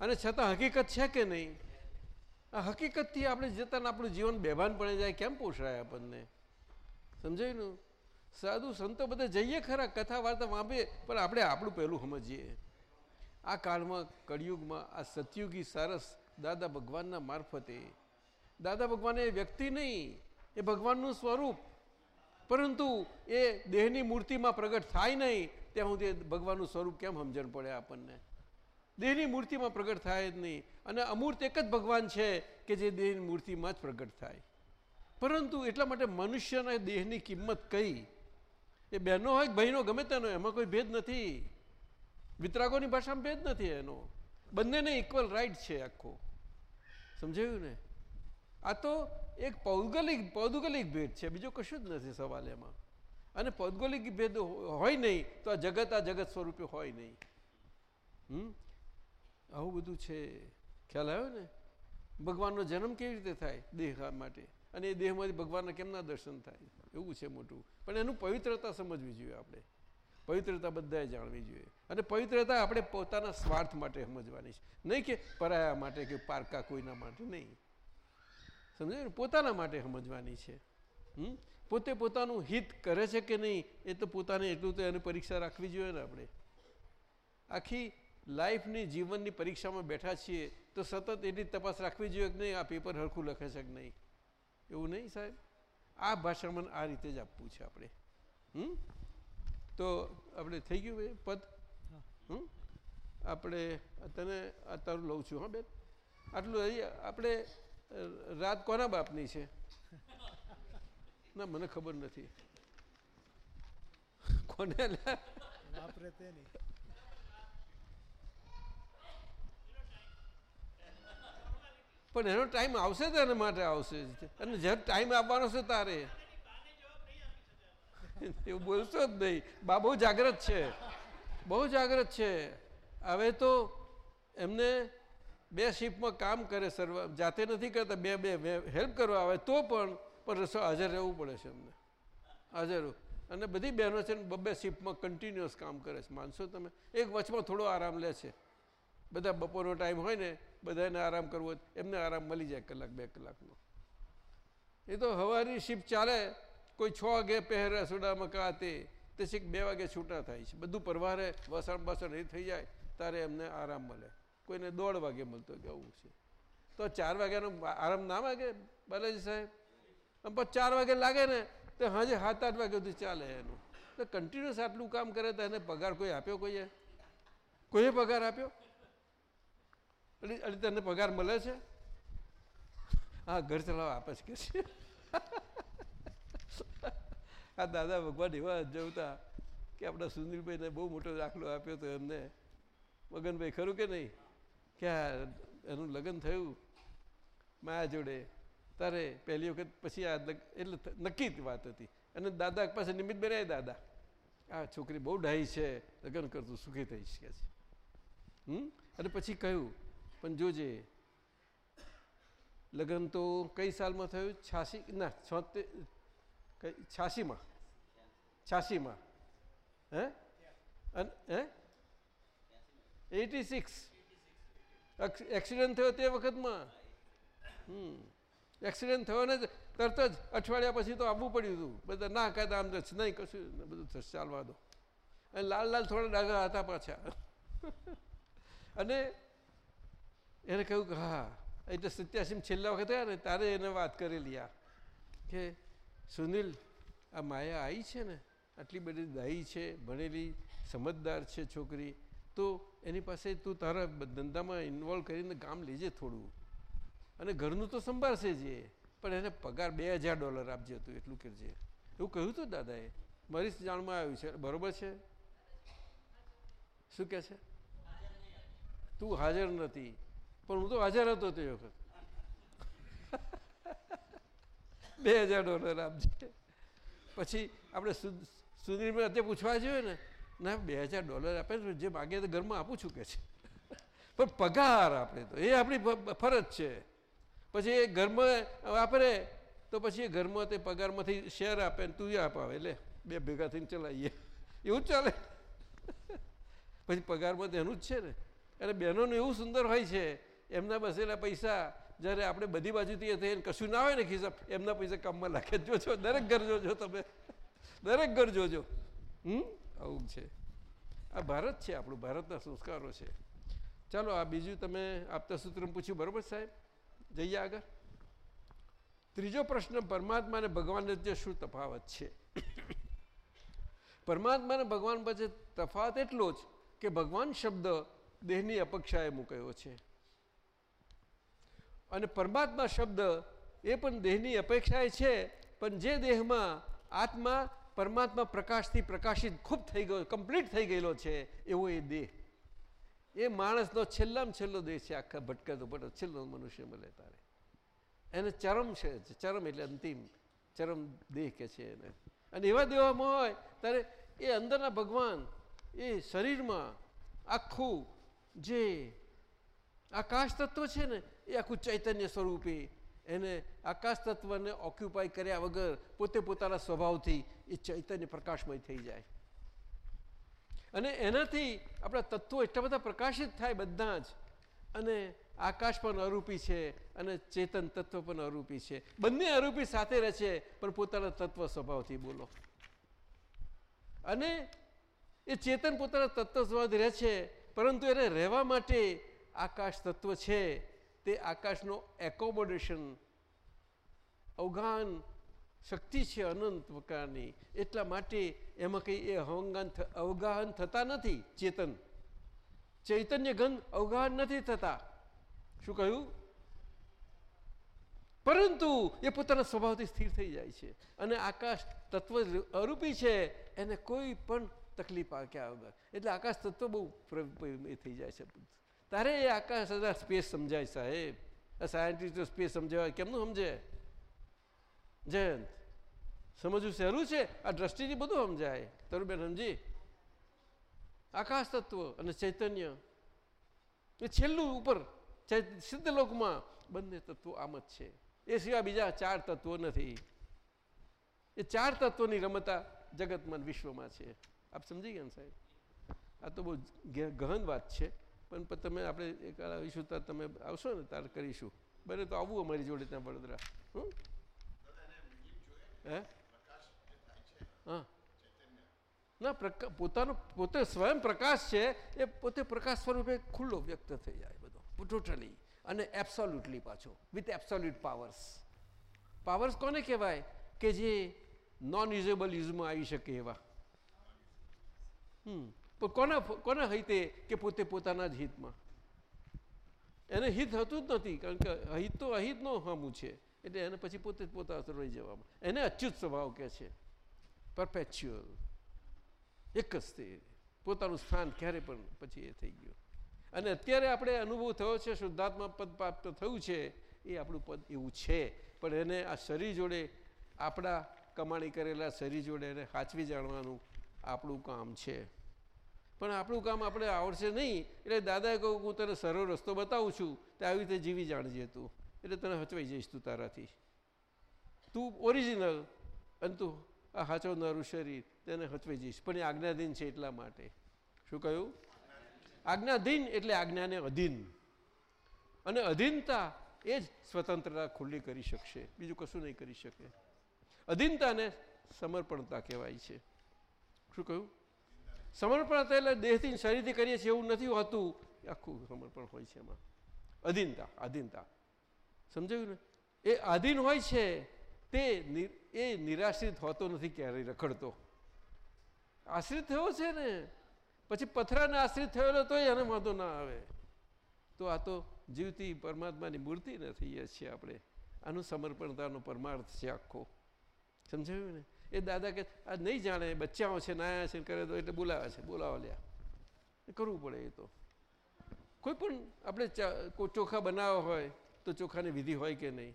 અને છતાં હકીકત છે કે નહીં? આ હકીકતથી આપણે જતાં આપણું જીવન બેભાન પડે જાય, કેમ પોષાય આપણને? સમજાયું સાધુ સંતો બધા જઈએ ખરા કથા વાર્તા વાંપીએ પણ આપણે આપણું પહેલું સમજીએ. આ કાળમાં, કળિયુગમાં, આ સતયુગી સરસ દાદા ભગવાનના મારફતે. દાદા ભગવાન એ વ્યક્તિ નહીં, એ ભગવાનનું સ્વરૂપ. પરંતુ એ દેહની મૂર્તિમાં પ્રગટ થાય નહીં, ત્યાં સુધી ભગવાનનું સ્વરૂપ કેમ સમજણ પડે આપણને? દેહની મૂર્તિમાં પ્રગટ થાય જ નહીં. અને અમૂર્ત એક જ ભગવાન છે કે જે દેહની મૂર્તિમાં જ પ્રગટ થાય. પરંતુ એટલા માટે મનુષ્યના દેહની કિંમત કઈ? એ બહેનો હોય ભાઈનો, ગમે તેનો, એમાં કોઈ ભેદ નથી. વિતરાગોની ભાષામાં ભેદ નથી એનો. બંનેને ઇક્વલ રાઈટ છે આખો. સમજાયું ને? આ તો એક પૌગોલિક પૌદગોલિક ભેદ છે. બીજો કશું જ નથી સવાલ એમાં. અને પૌદગોલિક ભેદ હોય નહીં, તો આ જગત આ જગત સ્વરૂપે હોય નહીં. હમ? આવું બધું છે. ખ્યાલ આવ્યો ને? ભગવાનનો જન્મ કેવી રીતે થાય દેહ માટે? અને એ દેહમાંથી ભગવાનના કેમના દર્શન થાય? એવું છે મોટું. પણ એનું પવિત્રતા સમજવી જોઈએ આપણે. પવિત્રતા બધાએ જાણવી જોઈએ. અને પવિત્રતા આપણે પોતાના સ્વાર્થ માટે સમજવાની છે. નહીં કે પરાયા માટે કે પારકા કોઈના માટે નહીં. સમજાય પોતાના માટે સમજવાની છે. હમ? પોતે પોતાનું હિત કરે છે કે નહીં, એ તો પોતાને એટલું તો એની પરીક્ષા રાખવી જોઈએ ને આપણે. આખી લાઈફની જીવનની પરીક્ષામાં બેઠા છીએ તો સતત એટલી તપાસ રાખવી જોઈએ કે નહીં? આ પેપર હરખું લખે છે કે નહીં? એવું નહીં સાહેબ? આ ભાષામાં આ રીતે જ આપવું છે આપણે. હમ? તો આપણે થઈ ગયું પદ? હમ? આપણે તને તારું લઉં છું હા બેન? આટલું આપણે રાત કોના બાપની છે? ના મને ખબર નથી. કોને વાપરે તેની. પણ એનો ટાઈમ આવશે તો એના માટે આવશે. અને જે ટાઈમ આપવાનો છે તારે. એવું બોલશો જ નહીં. બા, બહુ જાગ્રત છે. બહુ જાગ્રત છે. હવે તો એમને બે શિફ્ટમાં કામ કરે, સર્વ, જાતે નથી કરતા, બે બે હેલ્પ કરવા આવે તો પણ રસો, હાજર રહેવું પડે છે એમને. હાજર અને બધી બહેનો છે બબ્બે શિફ્ટમાં કન્ટિન્યુઅસ કામ કરે છે. માનશો તમે? એક વચમાં થોડો આરામ લે છે. બધા બપોરનો ટાઈમ હોય ને બધાને આરામ કરવો એમને આરામ મળી જાય કલાક, બે કલાકનો. એ તો હવાની શિફ્ટ ચાલે, કોઈ છ વાગે પહેરે રસોડામાં કા તે તે શીખ બે વાગે છૂટા થાય છે. બધું પરવારે વસણ બસણ એ થઈ જાય ત્યારે એમને આરામ મળે. કોઈને દોઢ વાગે મળતો કે આવું છે. તો ચાર વાગ્યાનો આરામ ના વાગે, બાલાજી સાહેબ? આમ પછી ચાર વાગે લાગે ને, તો હાજે સાત, આઠ વાગે સુધી ચાલે એનું. તો કન્ટિન્યુઅસ આટલું કામ કરે તો એને પગાર કોઈ આપ્યો કોઈએ? કોઈએ પગાર આપ્યો? એટલે એટલે તને પગાર મળે છે? હા, ઘર ચલાવવા આપે છે, કે છે? આ દાદા ભગવાન એવા જવતા કે આપણા સુનિલભાઈને બહુ મોટો દાખલો આપ્યો હતો એમને. મગનભાઈ, ખરું કે નહીં? કે એનું લગ્ન થયું માયા જોડે. તારે પહેલી વખત પછી આ એટલે નક્કી વાત હતી. અને દાદા પાસે નિમિત્ત બનાવી દાદા. આ છોકરી બહુ ડાહી છે, લગ્ન કરતું સુખી થઈ શકે છે. અને પછી કહ્યું પણ જોજે, લગ્ન તો કઈ સાલમાં થયું? છ્યાસી, ના, છોતેર છ્યાસીમાં. છ્યાસીમાં. હે? અને, હે? Eighty six. એક્સિડન્ટ થયો તે વખતમાં? હમ. એક્સિડન્ટ થયો ને તરત જ અઠવાડિયા પછી તો આવવું પડ્યું હતું. બધા ના કાયદા આમ નહીં કશું બધું ચાલવા દો. અને લાલ લાલ થોડા ડાઘા હતા પાછા. <laughs> અને એને કહ્યું કે, હા એટલે સત્યાસીમાં છેલ્લા વખત આવ્યા ને તારે એને વાત કરેલી આ. કે, સુનિલ, આ માયા આવી છે ને, આટલી બધી દાઈ છે, ભણેલી, સમજદાર છે છોકરી, તો એની પાસે તું તારા ધંધામાં ઇન્વોલ્વ કરીને કામ લેજે થોડું. અને ઘરનું તો સંભાળશે જ એ પણ એને પગાર બે હજાર ડોલર આપજે તું, એટલું કરજે. એવું કહ્યું હતું દાદાએ. મારી જાણમાં આવ્યું છે, બરોબર છે? શું કહે છે? તું હાજર નથી. પણ હું તો હાજર હતો તે વખત. <laughs> બે હજાર ડોલર આપજે. પછી આપણે સુધીરભાઈ અત્યારે પૂછવા જોઈએ ને, ના, બે હજાર ડોલર આપે છે, જે માગે તો ઘરમાં આપું છું કે છે. <laughs> પણ પગાર આપણે તો, એ આપણી ફરજ છે. પછી એ ઘરમાં વાપરે, તો પછી એ ઘરમાં તે પગારમાંથી શેર આપે ને તું આપાવે એટલે બે ભેગા થઈને ચલાવીએ. એવું ચાલે. <laughs> પછી પગારમાં તેનું જ છે ને. અને બહેનોનું એવું સુંદર હોય છે એમના બસેલા પૈસા જ્યારે આપણે બધી બાજુથી એને કશું ના હોય ને ખિસ્સા, એમના પૈસા કામમાં લાગે. જોજો દરેક ઘર જોજો તમે. દરેક ઘર જોજો. હમ? આવું છે. આ ભારત છે આપણું, ભારતના સંસ્કારો છે. ચાલો, આ બીજું તમે આપતા સૂત્ર પૂછ્યું, બરોબર સાહેબ? જઈએ આગળ. ત્રીજો પ્રશ્ન પરમાત્મા અને ભગવાન વચ્ચે શું તફાવત છે? પરમાત્મા અને ભગવાન વચ્ચે તફાવત એટલો જ કે ભગવાન શબ્દ દેહની અપેક્ષાએ મૂકાયો છે. અને પરમાત્મા શબ્દ એ પણ દેહની અપેક્ષાએ છે, પણ જે દેહમાં આત્મા પરમાત્મા પ્રકાશથી પ્રકાશિત ખૂબ થઈ ગયો કમ્પ્લીટ થઈ ગયેલો છે, એવો એ દેહ. એ માણસનો છેલ્લામાં છેલ્લો દેહ છે, આખા ભટકાતો ભટક છેલ્લો મનુષ્ય મળે તારે. એને ચરમ છે, ચરમ એટલે અંતિમ, ચરમ દેહ કે છે એને. અને એવા દેવામાં હોય, ત્યારે એ અંદરના ભગવાન, એ શરીરમાં આખું જે આકાશ તત્વ છે ને એ આખું ચૈતન્ય સ્વરૂપે એને આકાશ તત્વને ઓક્યુપાય કર્યા વગર પોતે પોતાના સ્વભાવથી એ ચૈતન્ય પ્રકાશમય થઈ જાય. અને એનાથી આપણા તત્વો એટલા બધા પ્રકાશિત થાય બધા જ, અને આકાશ પણ અરૂપી છે, અને ચેતન તત્વ પણ અરૂપી છે. બંને અરૂપી સાથે રહે છે, પણ પોતાના તત્વ સ્વભાવથી બોલો. અને એ ચેતન પોતાના તત્વ સ્વભાવથી રહે છે, પરંતુ એને રહેવા માટે આકાશ તત્વ છે. તે આકાશનો એકોમોડેશન અવગાન શક્તિ છે અનંત પ્રકારની. એટલા માટે એમાં કંઈ એ અવગાન અવગાહન થતા નથી, ચેતન. ચૈતન્ય ગંધ અવગાહન નથી થતા. શું કહ્યું? પરંતુ એ પોતાના સ્વભાવથી સ્થિર થઈ જાય છે. અને આકાશ તત્વ અરૂપી છે, એને કોઈ પણ તકલીફ આક્યા વગર. એટલે આકાશ તત્વ બહુ થઈ જાય છે. તારે એ આકાશ સ્પેસ સમજાય સાહેબ? આ સાયન્ટિસ્ટો સ્પેસ સમજાવવા કેમનું સમજે? જયંત, સમજવું સહેલું છે? આ દ્રષ્ટિથી બધું સમજાય. તરુબેન સમજી આકાશ તત્વ અને ચૈતન્ય એ છેલ્લું ઉપર સિદ્ધ લોકમાં બંને તત્વો આમ જ છે. એ સિવાય બીજા ચાર તત્વો નથી. એ ચાર તત્વોની રમતા જગતમાં વિશ્વમાં છે. આપ સમજી ગયા સાહેબ? આ તો બહુ ગહન વાત છે. પણ તમે આપણે એક આવીશું ત્યારે તમે આવશો ને ત્યારે કરીશું. બને તો આવવું અમારી જોડે ત્યાં વડોદરા. હં હે? હા. ના, પ્રકા, પોતાનો, પોતે સ્વયં પ્રકાશ છે, એ પોતે પ્રકાશ સ્વરૂપે ખુલ્લો વ્યક્ત થઈ જાય બધો ટોટલી અને એબ્સોલ્યુટલી પાછો વિથ એબ્સોલ્યુટ પાવર્સ પાવર્સ કોને કહેવાય? કે જે નોન યુઝેબલ યુઝમાં આવી શકે એવા. હમ. કોના કોના હિતે કે પોતે પોતાના જ હિતમાં? એને હિત હતું જ નથી, કારણ કે અહિત તો અહિતનો હમું છે. એટલે એને પછી પોતે પોતા રહી જવામાં. એને અચ્યુત સ્વભાવ કહે છે. પરફેક્ચ્યુઅલ એક જ તે. પોતાનું સ્થાન ક્યારે પણ પછી એ થઈ ગયું. અને અત્યારે આપણે અનુભવ થયો છે, શુદ્ધાત્મા પદ પ્રાપ્ત થયું છે, એ આપણું પદ એવું છે. પણ એને આ શરીર જોડે આપણા કમાણી કરેલા શરીર જોડે એને સાચવી જાણવાનું આપણું કામ છે. પણ આપણું કામ આપણે આવડશે નહીં. એટલે દાદાએ કહું હું તને સરળ રસ્તો બતાવું છું, તે આવી રીતે જીવી જાણજે તું. એટલે તને હચવાઈ જઈશ તું તારાથી. તું ઓરિજિનલ અને તું આ હાચવનારું શરીર, તેને હચવાઈ જઈશ. પણ એ આજ્ઞાધીન છે એટલા માટે. શું કહ્યું? આજ્ઞાધીન એટલે આજ્ઞાને અધીન. અને અધીનતા એ જ સ્વતંત્રતા ખુલ્લી કરી શકશે. બીજું કશું નહીં કરી શકે. અધીનતાને સમર્પણતા કહેવાય છે. શું કહ્યું? સમર્પણ એટલે દેહથી શરીરથી કરીએ છીએ એવું નથી હોતું. આખું સમર્પણ હોય છે એમાં. અધીનતા, આધીનતા. સમજાયું ને? એ આધીન હોય છે, તે એ નિરાશ્રિત હોતો નથી ક્યારેય, રખડતો. આશ્રિત થયો છે ને, પછી પથરાને આશ્રિત થયેલો તો એને વાંધો ના આવે. તો આ તો જીવતી પરમાત્માની મૂર્તિ થઈએ છીએ આપણે. આનું સમર્પણતાનો પરમાર્થ છે આખો. સમજાયું ને? એ દાદા કે, આ નહીં જાણે, બચ્ચાઓ છે, નાયા છે, કરે તો એટલે બોલાવે છે. બોલાવો લ્યા. કરવું પડે એ તો. કોઈ પણ આપણે ચોખા બનાવવા હોય, તો ચોખાની વિધિ હોય કે નહીં?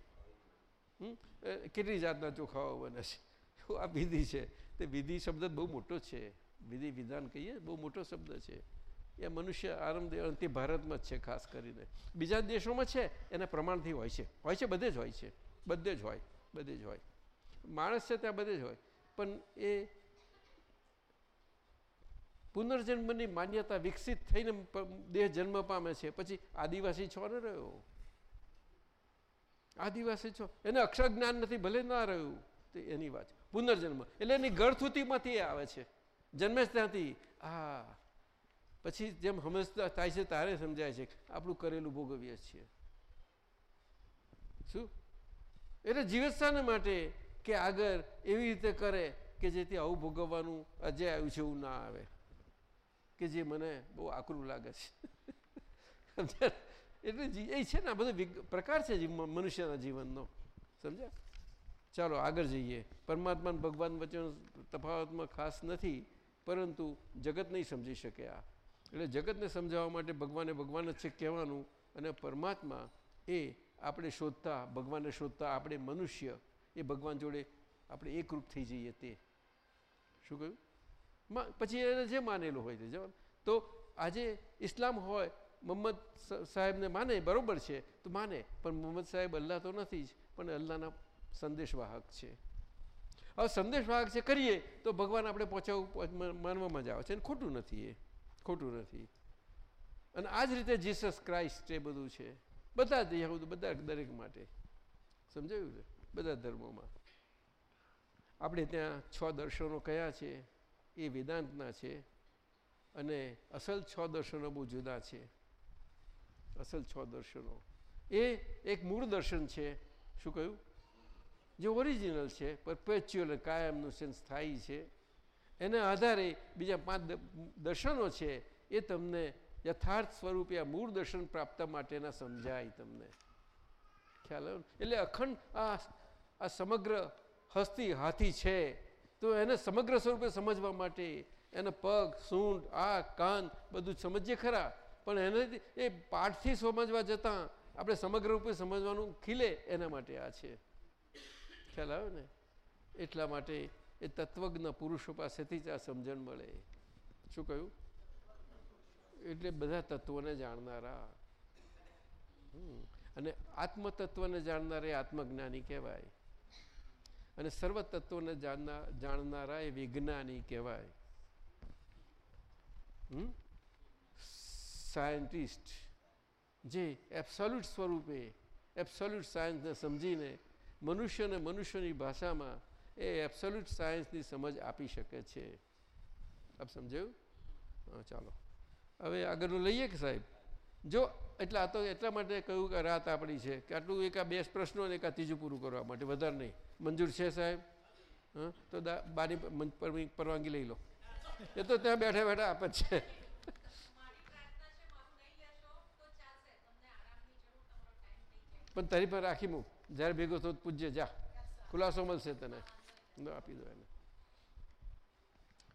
કેટલી જાતના ચોખાઓ બને છે? આ વિધિ છે? તે વિધિ શબ્દ બહુ મોટો છે. વિધિ વિધાન કહીએ, બહુ મોટો શબ્દ છે. એ મનુષ્ય આરંભ દે તે ભારતમાં જ છે ખાસ કરીને. બીજા દેશોમાં છે, એના પ્રમાણથી હોય છે. હોય છે, બધે જ હોય છે. બધે જ હોય, બધે જ હોય. માણસ છે ત્યાં બધે જ હોય. પણ એ પુનર્જન્મની માન્યતા વિકસિત થઈને દેહ જન્મ પામે છે. પછી આદિવાસી છો ને રહ્યો? આદિવાસી છો. એને અક્ષર જ્ઞાન નથી, ભલે ના રહ્યું. તો એની વાત પુનર્જન્મ. એટલે એની ગળથુતીમાંથી આવે છે. જન્મે જ ત્યાંથી. આ. પછી જેમ હંમેશા થાય છે તારે સમજાય છે આપણું કરેલું ભોગવીએ છીએ. શું? એટલે જીવે માટે કે આગળ એવી રીતે કરે કે જેથી આવું ભોગવવાનું અજય આવ્યું છે એવું ના આવે. કે જે મને બહુ આકરું લાગે છે. <laughs> એટલે એ છે ને આ બધો પ્રકાર છે મનુષ્યના જીવનનો. સમજ્યા? ચાલો આગળ જઈએ. પરમાત્મા ભગવાન વચ્ચેનો તફાવતમાં ખાસ નથી, પરંતુ જગત નહીં સમજી શકે આ. એટલે જગતને સમજાવવા માટે ભગવાને ભગવાન જ છે કહેવાનું અને પરમાત્મા એ આપણે શોધતા, ભગવાનને શોધતા, આપણે મનુષ્ય એ ભગવાન જોડે આપણે એકરૂપ થઈ જઈએ તે. શું કહ્યું? પછી એને જે માનેલું હોય તે, જવાબ. તો આજે ઇસ્લામ હોય મોહમ્મદ સાહેબને માને, બરાબર છે, તો માને, પણ મોહમ્મદ સાહેબ અલ્લાહ તો નથી જ, પણ અલ્લાહના સંદેશવાહક છે. હવે સંદેશવાહક છે, કરીએ, તો ભગવાન આપણે પહોંચાવું, પહોંચ- માનવામાં જ આવે છે, અને ખોટું નથી એ. ખોટું નથી. અને આ જ રીતે જીસસ ક્રાઇસ્ટ એ બધું છે. બધા જ યહૂદ, બધા દરેક માટે. સમજાયું ને બધા ધર્મોમાં. આપણે ત્યાં છ દર્શનો કયા છે, એ વેદાંતના છે, અને અસલ છ દર્શનો બહુ જુદા છે. અસલ છ દર્શનો. એ એક મૂળ દર્શન છે. શું કહ્યું? જે ઓરિજિનલ છે, પરપેચ્યુઅલ કાયમનું છે સ્થાયી છે. એના આધારે બીજા પાંચ દર્શનો છે, એ તમને યથાર્થ સ્વરૂપે આ મૂળ દર્શન પ્રાપ્ત માટેના સમજાય તમને. ખ્યાલ આવ્યો એટલે અખંડ આ આ સમગ્ર હસ્તી હાથી છે, તો એને સમગ્ર સ્વરૂપે સમજવા માટે એને પગ, સૂંઢ આ કાન બધું સમજીએ ખરા. પણ એને એ પાઠથી સમજવા જતાં આપણે સમગ્ર રૂપે સમજવાનું ખીલે એના માટે આ છે. ખ્યાલ આવે ને? એટલા માટે એ તત્વજ્ઞ પુરુષો પાસેથી જ આ સમજણ મળે. શું કહ્યું? એટલે બધા તત્વોને જાણનારા. અને આત્મતત્વને જાણનારા એ આત્મજ્ઞાની કહેવાય. અને સર્વ તત્વોને જાણનાર જાણનારા એ વિજ્ઞાની કહેવાય. સાયન્ટિસ્ટ જે એબ્સોલ્યુટ સ્વરૂપે, એબ્સોલ્યુટ સાયન્સને સમજીને મનુષ્યને મનુષ્યની ભાષામાં એ એબ્સોલ્યુટ સાયન્સની સમજ આપી શકે છે. આપ સમજાયું? ચાલો. હવે આગળનું લઈએ કે સાહેબ? જો, એટલે આ તો એટલા માટે કહ્યું કે રાત આપણી છે, કે આટલું એક આ બે પ્રશ્નો અને એક આ ત્રીજું પૂરું કરવા માટે, વધારે નહીં. મંજૂર છે સાહેબ? હા? તો દા બાની પર- પર- પરવાનગી લઈ લો. એ તો ત્યાં બેઠા બેઠા આપે છે. પણ તારી પર રાખી મૂક જ્યારે ભેગો થો પૂજ્ય, જા. ખુલાસો મળશે તને. આપી દો એને.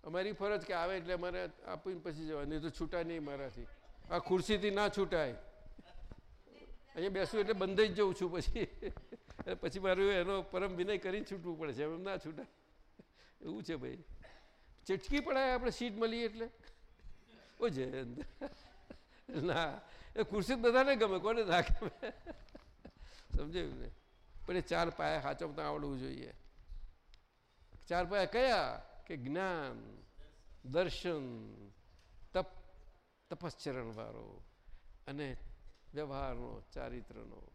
અમારી ફરજ કે આવે એટલે અમારે આપીને પછી જવા નહીં તો છૂટા નહીં મારાથી. આ ખુરશીથી ના છૂટાય. અહીંયા બેસું એટલે બંધ જ જઉં છું પછી. પછી મારું એનો પરમ વિનય કરીને છૂટવું પડે છે. એમ ના છૂટાય. એવું છે ભાઈ. ચટકી પડાય આપણે સીટ મળીએ એટલે. ઓ છે ના, એ ખુરશી બધાને ગમે, કોને ના ગમે? સમજાયું ને? પણ એ ચાર પાયા સાચવતા આવડવું જોઈએ. ચાર પાયા કયા? કે જ્ઞાન, દર્શન તપશ્ચરણ વાળો અને વ્યવહારનો, ચારિત્રનો?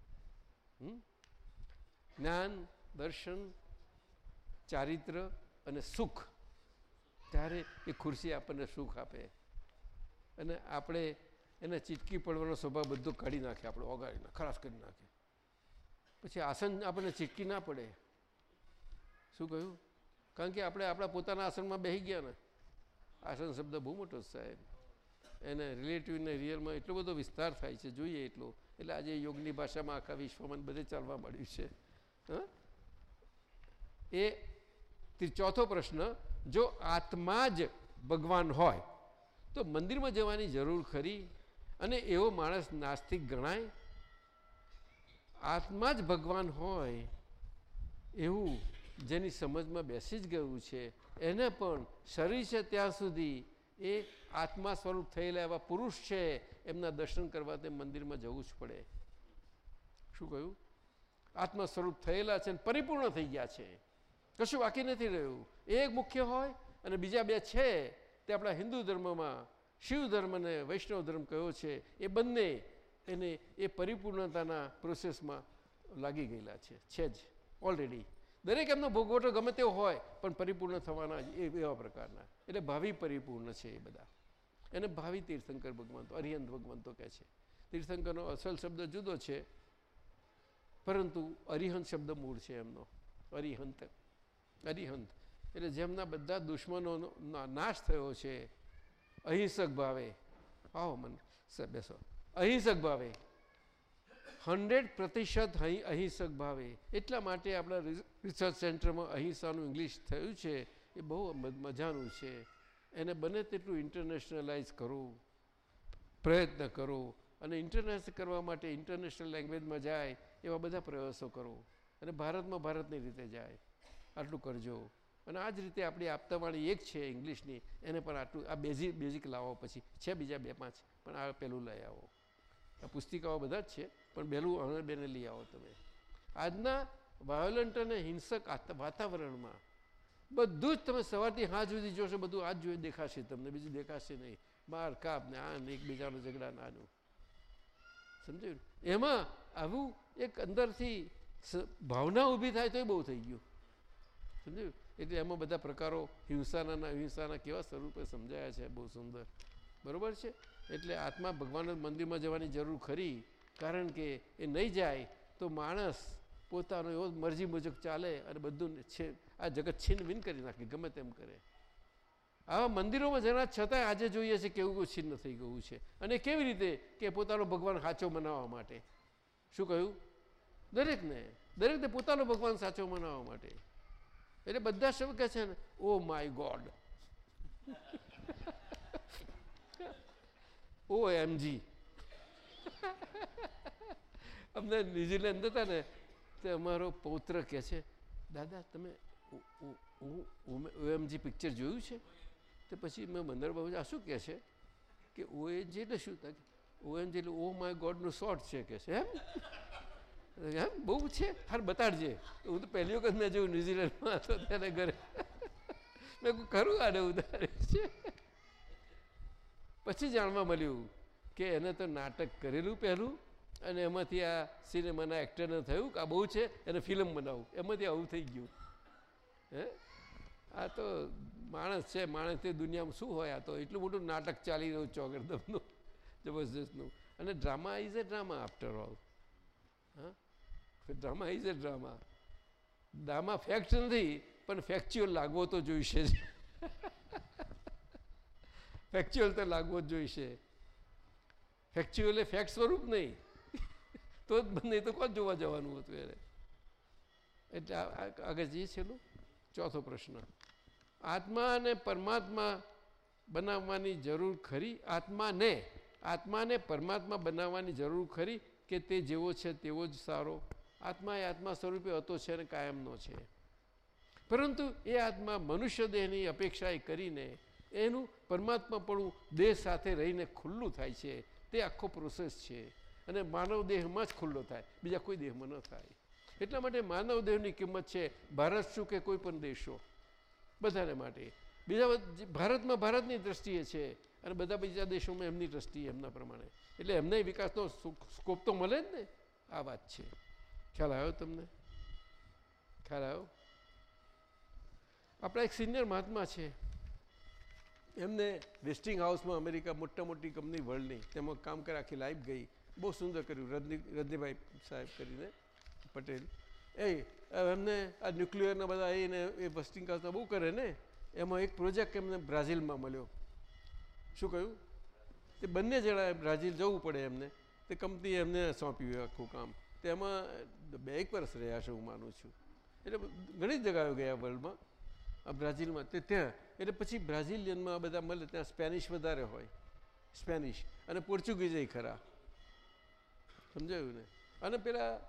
જ્ઞાન, દર્શન, ચારિત્ર અને સુખ. ત્યારે એ ખુરશી આપણને સુખ આપે. અને આપણે એને ચીટકી પડવાનો સ્વભાવ બધો કાઢી નાખે આપણે, ઓગાળી ખરાશ કરી નાખે. પછી આસન આપણને ચીટકી ના પડે. શું કહ્યું? કારણ કે આપણે આપણા પોતાના આસનમાં બેસી ગયા ને. આસન શબ્દ બહુ મોટો સાહેબ. એને રિલેટિવને રિયલમાં એટલો બધો વિસ્તાર થાય છે, જોઈએ એટલો. એટલે આજે યોગની ભાષામાં આખા વિશ્વમાં બધે ચાલવા મળ્યું છે? એ ચોથો પ્રશ્ન, જો આત્મા જ ભગવાન હોય, તો મંદિરમાં જવાની જરૂર ખરી? અને એવો માણસ નાસ્તિક ગણાય? આત્મા જ ભગવાન હોય, એવું જેની સમજમાં બેસી જ ગયું છે. એને પણ શરીર છે ત્યાં સુધી એ આત્મા સ્વરૂપ થયેલા એવા પુરુષ છે, એમના દર્શન કરવા તે મંદિરમાં જવું જ પડે. શું કહ્યું? આત્મા સ્વરૂપ થયેલા છે અને પરિપૂર્ણ થઈ ગયા છે. કશું બાકી નથી રહ્યું. એક મુખ્ય હોય અને બીજા બે છે. તે આપણા હિન્દુ ધર્મમાં, શિવ ધર્મ અને વૈષ્ણવ ધર્મ કયો છે, એ બંને એને એ પરિપૂર્ણતાના પ્રોસેસમાં લાગી ગયેલા છે. છે જ. ઓલરેડી દરેક એમનો ભોગવટો ગમે તેવો હોય, પણ પરિપૂર્ણ થવાના એવા પ્રકારના. એટલે ભાવિ પરિપૂર્ણ છે એ બધા. એને ભાવિ તીર્થંકર ભગવંતો અરિહંત ભગવંતો કહે છે. તીર્થંકરનો અસલ શબ્દ જુદો છે, પરંતુ અરિહંત શબ્દ મૂળ છે એમનો. અરિહંત. અરિહંત. એટલે જેમના બધા દુશ્મનોનો નાશ થયો છે, અહિંસક ભાવે, આવો મન બેસો. અહિંસક ભાવે. હંડ્રેડ પ્રતિશત અહીં અહિંસક ભાવે. એટલા માટે આપણા રિસર્ચ સેન્ટરમાં અહિંસાનું ઇંગ્લિશ થયું છે, એ બહુ મજાનું છે. એને બને તેટલું ઇન્ટરનેશનલાઇઝ કરવું પ્રયત્ન કરો અને ઇન્ટરનેશનલ કરવા માટે ઇન્ટરનેશનલ લેંગ્વેજમાં જાય એવા બધા પ્રયાસો કરો અને ભારતમાં ભારતની રીતે જાય. આટલું કરજો. અને આ જ રીતે આપણી આપતાવાળી એક છે ઇંગ્લિશની, એને પણ આટલું, આ બેઝિક બેઝિક લાવો પછી. છે બીજા બે, પાંચ, પણ આ પહેલું લઈ આવો. આ પુસ્તિકાઓ બધા જ છે, પણ પહેલું અણબેને બેને લઈ આવો તમે. આજના વાયોલન્ટ અને હિંસક વાતાવરણમાં બધું જ તમે સવારથી હાથ સુધી જોશો બધું આજ જોઈ દેખાશે તમને, બીજું દેખાશે નહીં. માર કાપ ને આ ને એકબીજાનો ઝઘડા નાનું સમજ્યું? એમાં આવું એક અંદરથી ભાવના ઊભી થાય તો એ બહુ થઈ ગયું. સમજાયું? એટલે એમાં બધા પ્રકારો હિંસાના, અહિંસાના કેવા સ્વરૂપે સમજાયા છે, બહુ સુંદર. બરોબર છે? એટલે આત્મા ભગવાન મંદિરમાં જવાની જરૂર ખરી, કારણ કે એ નહીં જાય તો માણસ પોતાનો એવો મરજી મુજબ ચાલે અને બધું છે આ જગત છીન વિન કરી નાખે, ગમે તેમ કરે. આવા મંદિરોમાં જરા છતાંય આજે જોઈએ છે કેવું છિન્ન થઈ ગયું છે. અને કેવી રીતે કે પોતાનો ભગવાન સાચો મનાવવા માટે? શું કહ્યું? દરેકને દરેકને પોતાનો ભગવાન સાચો મનાવવા માટે. એટલે બધા શબ્દ કહે છે ને, oh my God. O MG અમને ન્યુઝીલેન્ડ હતા ને, તે અમારો પૌત્ર કહે છે, દાદા, તમે ઓએમજી પિક્ચર જોયું છે, તો પછી મેં મંદર બાબુ આ શું કહે છે? કે ઓએનજી એટલે શું થાય ઓએમજી એટલે ઓ માય ગોડનું શોર્ટ છે કે છે, એમ? એમ? બહુ છે? હાર બતાડજે. હું તો પહેલી વખત મેં જોયું ન્યુઝીલેન્ડમાં હતો ત્યારે ઘરે. મેં ખરું આને ઉદાહરણ છે. પછી જાણવા મળ્યું કે એને તો નાટક કરેલું પહેલું, અને એમાંથી આ સિનેમાના એક્ટરને થયું કે આ બહુ છે, એને ફિલ્મ બનાવું. એમાંથી આવું થઈ ગયું. હે? આ તો માણસ છે, માણસ તે દુનિયામાં શું હોય આ તો? એટલું મોટું નાટક ચાલી રહ્યું ચોગરદમનું, જબરજસ્તનું. અને drama is a drama after all હા? Drama is a drama drama fact નથી, પણ ફેક્ચ્યુઅલ લાગવો તો જોઈશે જ. <laughs> ફેક્ચ્યુઅલ તો લાગવો જ જોઈશે. ફેક્ચ્યુઅલ એ ફેક્ટ સ્વરૂપ નહીં. <laughs> તો જ નહીં તો કોણ જોવા જવાનું હતું એને? એટલે આગળ જઈએ છેલ્લું ચોથો પ્રશ્ન. આત્મા અને પરમાત્મા બનાવવાની જરૂર ખરી? આત્માને આત્માને પરમાત્મા બનાવવાની જરૂર ખરી કે તે જેવો છે, તેવો જ સારો? આત્મા એ આત્મા સ્વરૂપે હતો છે અને કાયમનો છે. પરંતુ એ આત્મા મનુષ્ય દેહની અપેક્ષા કરીને એનું પરમાત્માપણું દેહ સાથે રહીને ખુલ્લું થાય છે. તે આખો પ્રોસેસ છે. અને માનવ દેહમાં જ ખુલ્લો થાય. બીજા કોઈ દેહમાં ન થાય. એટલા માટે માનવ દેહની કિંમત છે, ભારત શું કે કોઈ પણ દેશો. બધાને માટે. બીજા ભારતમાં ભારતની દ્રષ્ટિએ છે અને બધા બીજા દેશોમાં એમની દ્રષ્ટિએ એમના પ્રમાણે. એટલે એમને વિકાસનો સ્કોપ તો મળે જ ને. આ વાત છે. ખ્યાલ આવ્યો તમને? ખ્યાલ આવ્યો? આપણા એક સિનિયર મહાત્મા છે. એમને વેસ્ટિંગ હાઉસમાં અમેરિકા મોટા મોટી કંપની વર્લ્ડની તેમાં કામ કરી, આખી લાઈફ ગઈ. બહુ સુંદર કર્યું, રજની, રજનીભાઈ સાહેબ કરીને. પટેલ. એ એમને આ ન્યુક્લિયરના બધા એને એ વસ્ટિંગ કરતા બહુ કરે ને, એમાં એક પ્રોજેક્ટ એમને બ્રાઝિલમાં મળ્યો. શું કહ્યું? તે બંને જણા બ્રાઝિલ જવું પડે એમને. તે કંપનીએ એમને સોંપ્યું આખું કામ. તેમાં બે એક વર્ષ રહ્યા છે હું માનું છું. એટલે ઘણી જગાઓ ગયા વર્લ્ડમાં આ બ્રાઝિલમાં તે ત્યાં. એટલે પછી બ્રાઝિલિયનમાં બધા મળે, ત્યાં સ્પેનિશ વધારે હોય. સ્પેનિશ. અને પોર્ચુગીઝ ખરા. સમજાયું ને? અને પેલા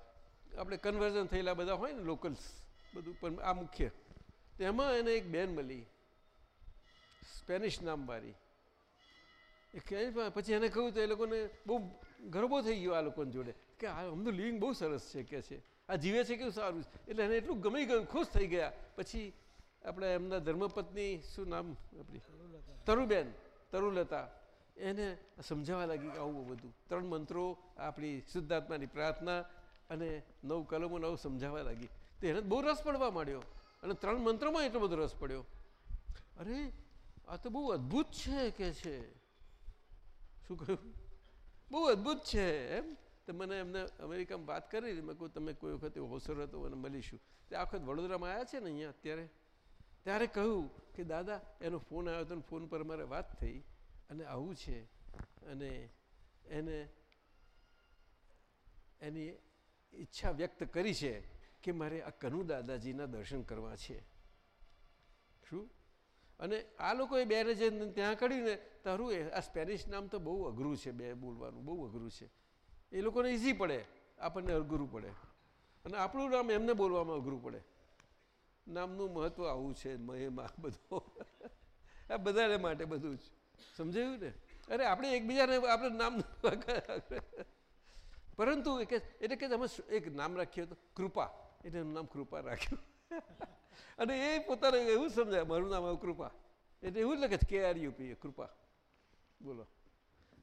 આપણે કન્વર્ઝન થયેલા બધા હોય ને લોકલ્સ બધું. પણ આ મુખ્ય. તેમાં એને એક બેન મળી. સ્પેનિશ નામવાળી. પછી એને કહ્યું તો એ લોકોને બહુ ગરબો થઈ ગયો આ લોકોની જોડે. કે, આ અમનું લિવિંગ બહુ સરસ છે, કે છે. આ જીવે છે કેવું સારું છે? એટલે એને એટલું ગમી ગયું ખુશ થઈ ગયા. પછી આપણે એમના ધર્મપત્ની, શું નામ આપણી? તરુબેન, તરુલતા. એને સમજાવવા લાગી આવું બધું. ત્રણ મંત્રો આપણી શુદ્ધાત્માની પ્રાર્થના અને નવ કલમો નવ સમજાવવા લાગી. તો એને બહુ રસ પડવા માંડ્યો. અને ત્રણ મંત્રોમાં એટલો બધો રસ પડ્યો. અરે, આ તો બહુ અદ્ભુત છે કે છે. શું કહ્યું? બહુ અદ્ભુત છે, એમ? તો મને એમને અમેરિકામાં વાત કરી મેં કહું તમે કોઈ વખત અવસર હતો અને મળીશું. તે આ વખત વડોદરામાં આવ્યા છે ને અહીંયા અત્યારે? ત્યારે કહ્યું કે, દાદા, એનો ફોન આવ્યો હતો ફોન પર મારે વાત થઈ અને આવું છે. અને એને, એની ઈચ્છા વ્યક્ત કરી છે કે મારે આ કનુ દાદાજીના દર્શન કરવા છે. શું? અને આ લોકોએ બેને જે ત્યાં કાઢ્યું ને તારું આ સ્પેનિશ નામ તો બહુ અઘરું છે બે બોલવાનું, બહુ અઘરું છે. એ લોકોને ઇઝી પડે, આપણને અઘરું પડે. અને આપણું નામ એમને બોલવામાં અઘરું પડે. નામનું મહત્વ આવું છે, મહેમા બધો. આ બધાને માટે બધું જ. સમજાયું ને? અરે, આપણે એકબીજાને, આપણે નામ પરંતુ એ કે એટલે કે અમે એક નામ રાખ્યું હતું, કૃપા. એટલે એનું નામ કૃપા રાખ્યું. <laughs> અને એ પોતાને એવું સમજાય, મારું નામ આવું કૃપા. એટલે એવું જ લખે છે કે આર યુપી કૃપા. બોલો.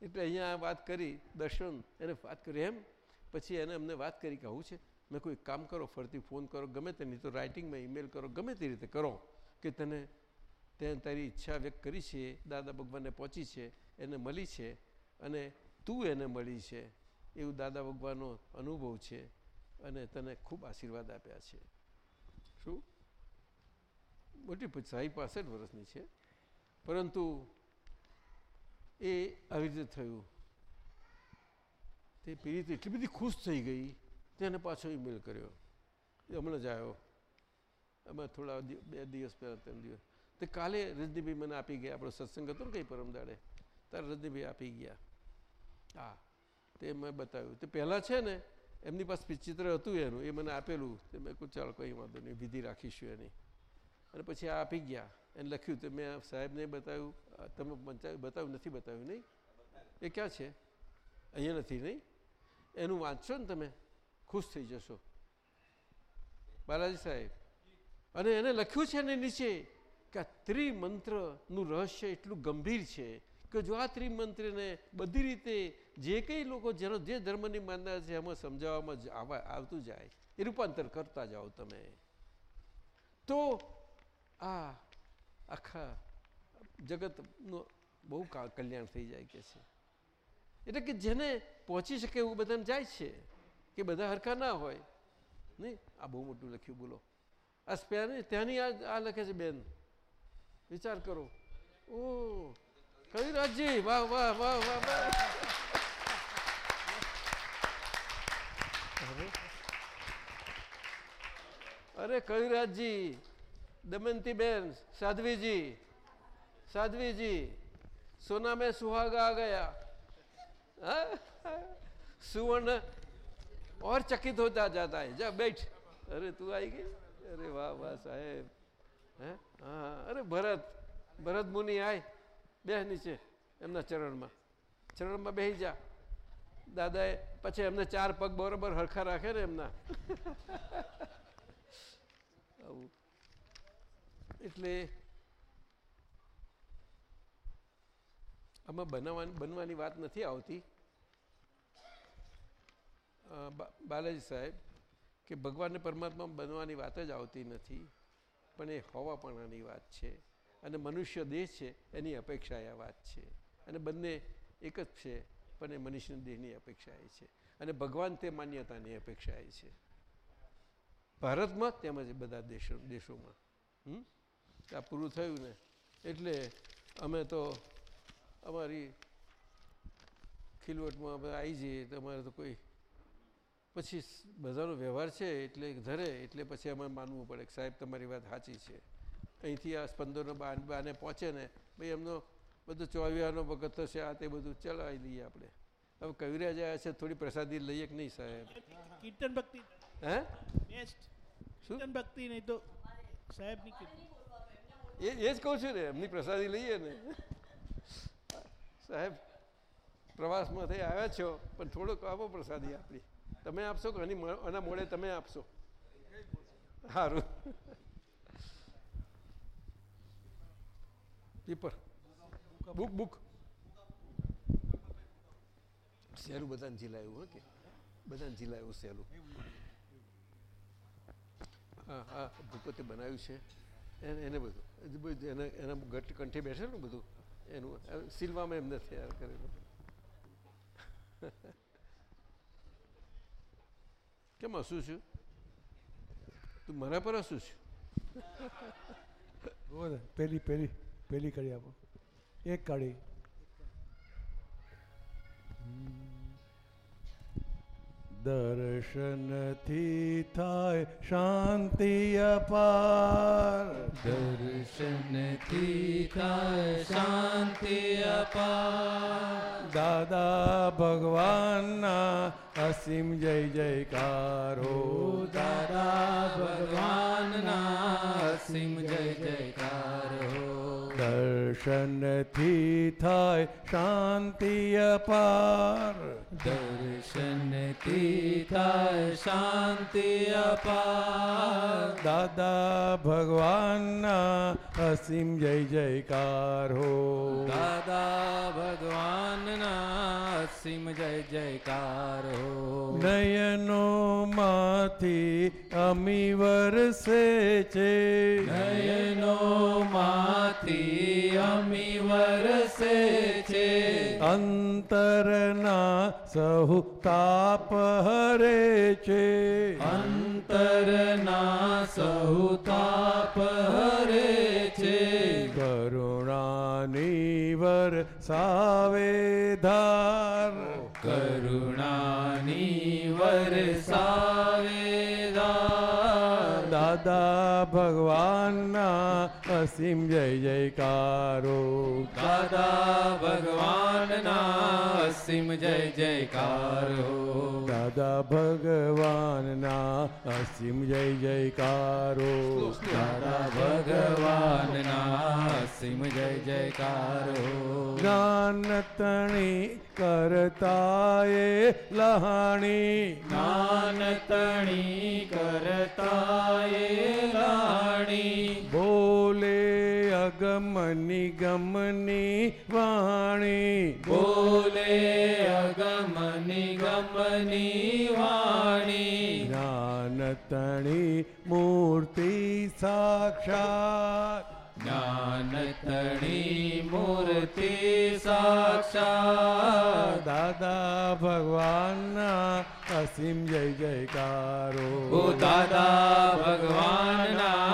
એટલે અહીંયા વાત કરી, દર્શન, એને વાત કરી એમ. પછી એને અમને વાત કરી કે, આવું છે? મેં કોઈ કામ કરો ફરતી ફોન કરો, ગમે તે નહીં તો રાઇટિંગમાં ઈમેલ કરો, ગમે તે રીતે કરો. કે તને તે તારી ઈચ્છા વ્યક્ત કરી છે, દાદા ભગવાનને પહોંચી છે, એને મળી છે, અને તું એને મળી છે. એવું દાદા ભગવાનનો અનુભવ છે અને તને ખૂબ આશીર્વાદ આપ્યા છે. શું? મોટી સાહી પાસઠ વર્ષની છે. પરંતુ એ આવી રીતે થયું. તે પીડિત એટલી બધી ખુશ થઈ ગઈ તેને પાછો ઈમેલ કર્યો. હમણાં જ આવ્યો. અમે થોડા બે દિવસ પહેલાં ત્રણ દિવસ. તે કાલે રજનીભાઈ મને આપી ગયા, આપણો સત્સંગ હતો ને કંઈ પરમ દાડે. ત્યારે રજનીભાઈ આપી ગયા. હા. તે મેં બતાવ્યું. તે પહેલાં છે ને, એમની પાસે ચિત્ર હતું એનું. એ મને આપેલું. તે મેં કહું ચાલો, કંઈ વાંધો નહીં, વિધિ રાખીશું એની. અને પછી આ આપી ગયા. એને લખ્યું, તો મેં સાહેબને બતાવ્યું. તમે બતાવ્યું, નથી બતાવ્યું, નહીં? એ ક્યાં છે? અહીંયા નથી, નહીં. એનું વાંચશો ને તમે, ખુશ થઈ જશો. બાલાજી સાહેબ, અને એને લખ્યું છે ને નીચે કે આ ત્રિમંત્રનું રહસ્ય એટલું ગંભીર છે કે જો આ ત્રિમંત્રને બધી રીતે જે કંઈ લોકો જેનો જે ધર્મની માન્યતા છે એમાં સમજાવવામાં આવવા આવતું જાય, એ રૂપાંતર કરતા જાઓ તમે. તો આ આખા જગતનું બહુ કલ્યાણ થઈ જાય કે છે. એટલે કે જેને પહોંચી શકે એવું બધાને જાય છે, કે બધા હરખા ના હોય. નહીં? આ બહુ મોટું લખ્યું, બોલો. આ સ્પેન ત્યાંની આ લખે છે બેન. વિચાર કરો. ઓ કવિરાજજી, વાહ વાહ વાહ વાહ વાહ. અરે કવિરાજજી दमयंती साध्वी जी साध्वी जी सोना में सुहागा आ गया हाँ? सुवर्ण और चकित होता जाता है जा बैठ अरे तू आई गई अरे वाह वाह साहेब हैं हाँ अरे ભરત ભરત મુનિ આય બે નીચે એમના ચરણમાં ચરણમાં બેસી જા દાદાએ પછી એમને ચાર પગ બરોબર હરખા રાખે ને એમના. એટલે આમાં બનાવવાની બનવાની વાત નથી આવતી. બાલાજી સાહેબ, કે ભગવાનને પરમાત્મા બનવાની વાત જ આવતી નથી, પણ એ હોવાપણાની વાત છે અને મનુષ્ય દેહ છે એની અપેક્ષા એ વાત છે. અને બંને એક જ છે. પણ એ દેહની અપેક્ષા એ છે. અને ભગવાન તે માન્યતાની અપેક્ષા એ છે. ભારતમાં તેમજ બધા દેશો, દેશોમાં. હમ? આ પૂરું થયું ને. એટલે અમે તો અમારી ખીલવટમાં અમે આવી જઈએ તો અમારે તો કોઈ પછી બધાનો વ્યવહાર છે એટલે ધરે એટલે પછી અમારે માનવું પડે કે સાહેબ, તમારી વાત સાચી છે. અહીંથી આ સ્પંદરનો બાન બાને પહોંચે ને, ભાઈ, એમનો બધું ચોવીવાનો વખત થશે આ તે બધું ચલાવી લઈએ આપણે. હવે કવિરા આવ્યા છે થોડી પ્રસાદી લઈએ કે નહીં સાહેબ? કીર્તન ભક્તિ. હે? બેસ્ટ. કીર્તન ભક્તિ નહીં તો સાહેબની કીર્તન. એ એ જ કહું છું ને એમની પ્રસાદી લઈએ ને. સાહેબ પ્રવાસમાં થઈ આવ્યા છો પણ થોડોક આપો પ્રસાદી આપણી. તમે આપશો કે આની આના મોડે તમે આપશો? સારું પેપર બુક બુક સહેલું બધાને જીલાયું, હો કે? બધાને જીલાયું સહેલું હા હા, ભૂપતે બનાવ્યું છે. એને એને બધું એને, એના ગટ કંઠે બેઠેલું બધું, એનું સિલવામાં એમને તૈયાર કરેલું. કેમ હસું છું? તું મારા પર હસું છું? પેલી પેલી પેલી કરી આપો. એક કાઢી દર્શનથી થાય શાંતિ અપાર. દર્શનથી થાય શાંતિ અપાર. દાદા ભગવાનના અસીમ જય જયકારો. દાદા ભગવાનના અસીમ જય જયકાર. હો દર્શનથી થાય શાંતિ અપાર. દર્શનથી થાય શાંતિ અપાર. દાદા ભગવાનના અસીમ જય જયકાર હો. દાદા ભગવાનના અસીમ જય જયકાર હો. નયનો માંથી અમી વરસે છે. નયનો માંથી અમી વરસે છે. અંતરના સહુ તાપ હરે છે. અંતરના સહુ તાપ હરે છે. કરુણાની વરસાવે ધાર કરુણાની વરસાવે દાર દાદા ભગવાનના અસીમ જય જયકારો દાદા ભગવાનના અસીમ જય જયકારો દાદા ભગવાનના અસીમ જય જયકારો દાદા ભગવાનના અસીમ જય જયકારો જ્ઞાનતણી કરતાએ લહાણી જ્ઞાનતણી કરતાએ લહાણી બોલે અગમની ગમની વાણી. બોલે અગમ નિગમની વાણી. જ્ઞાનતણી મૂર્તિ સાક્ષાત. જ્ઞાનતણી મૂર્તિ સાક્ષાત. દાદા ભગવાનના અસીમ જય જયકારો. દાદા ભગવાનના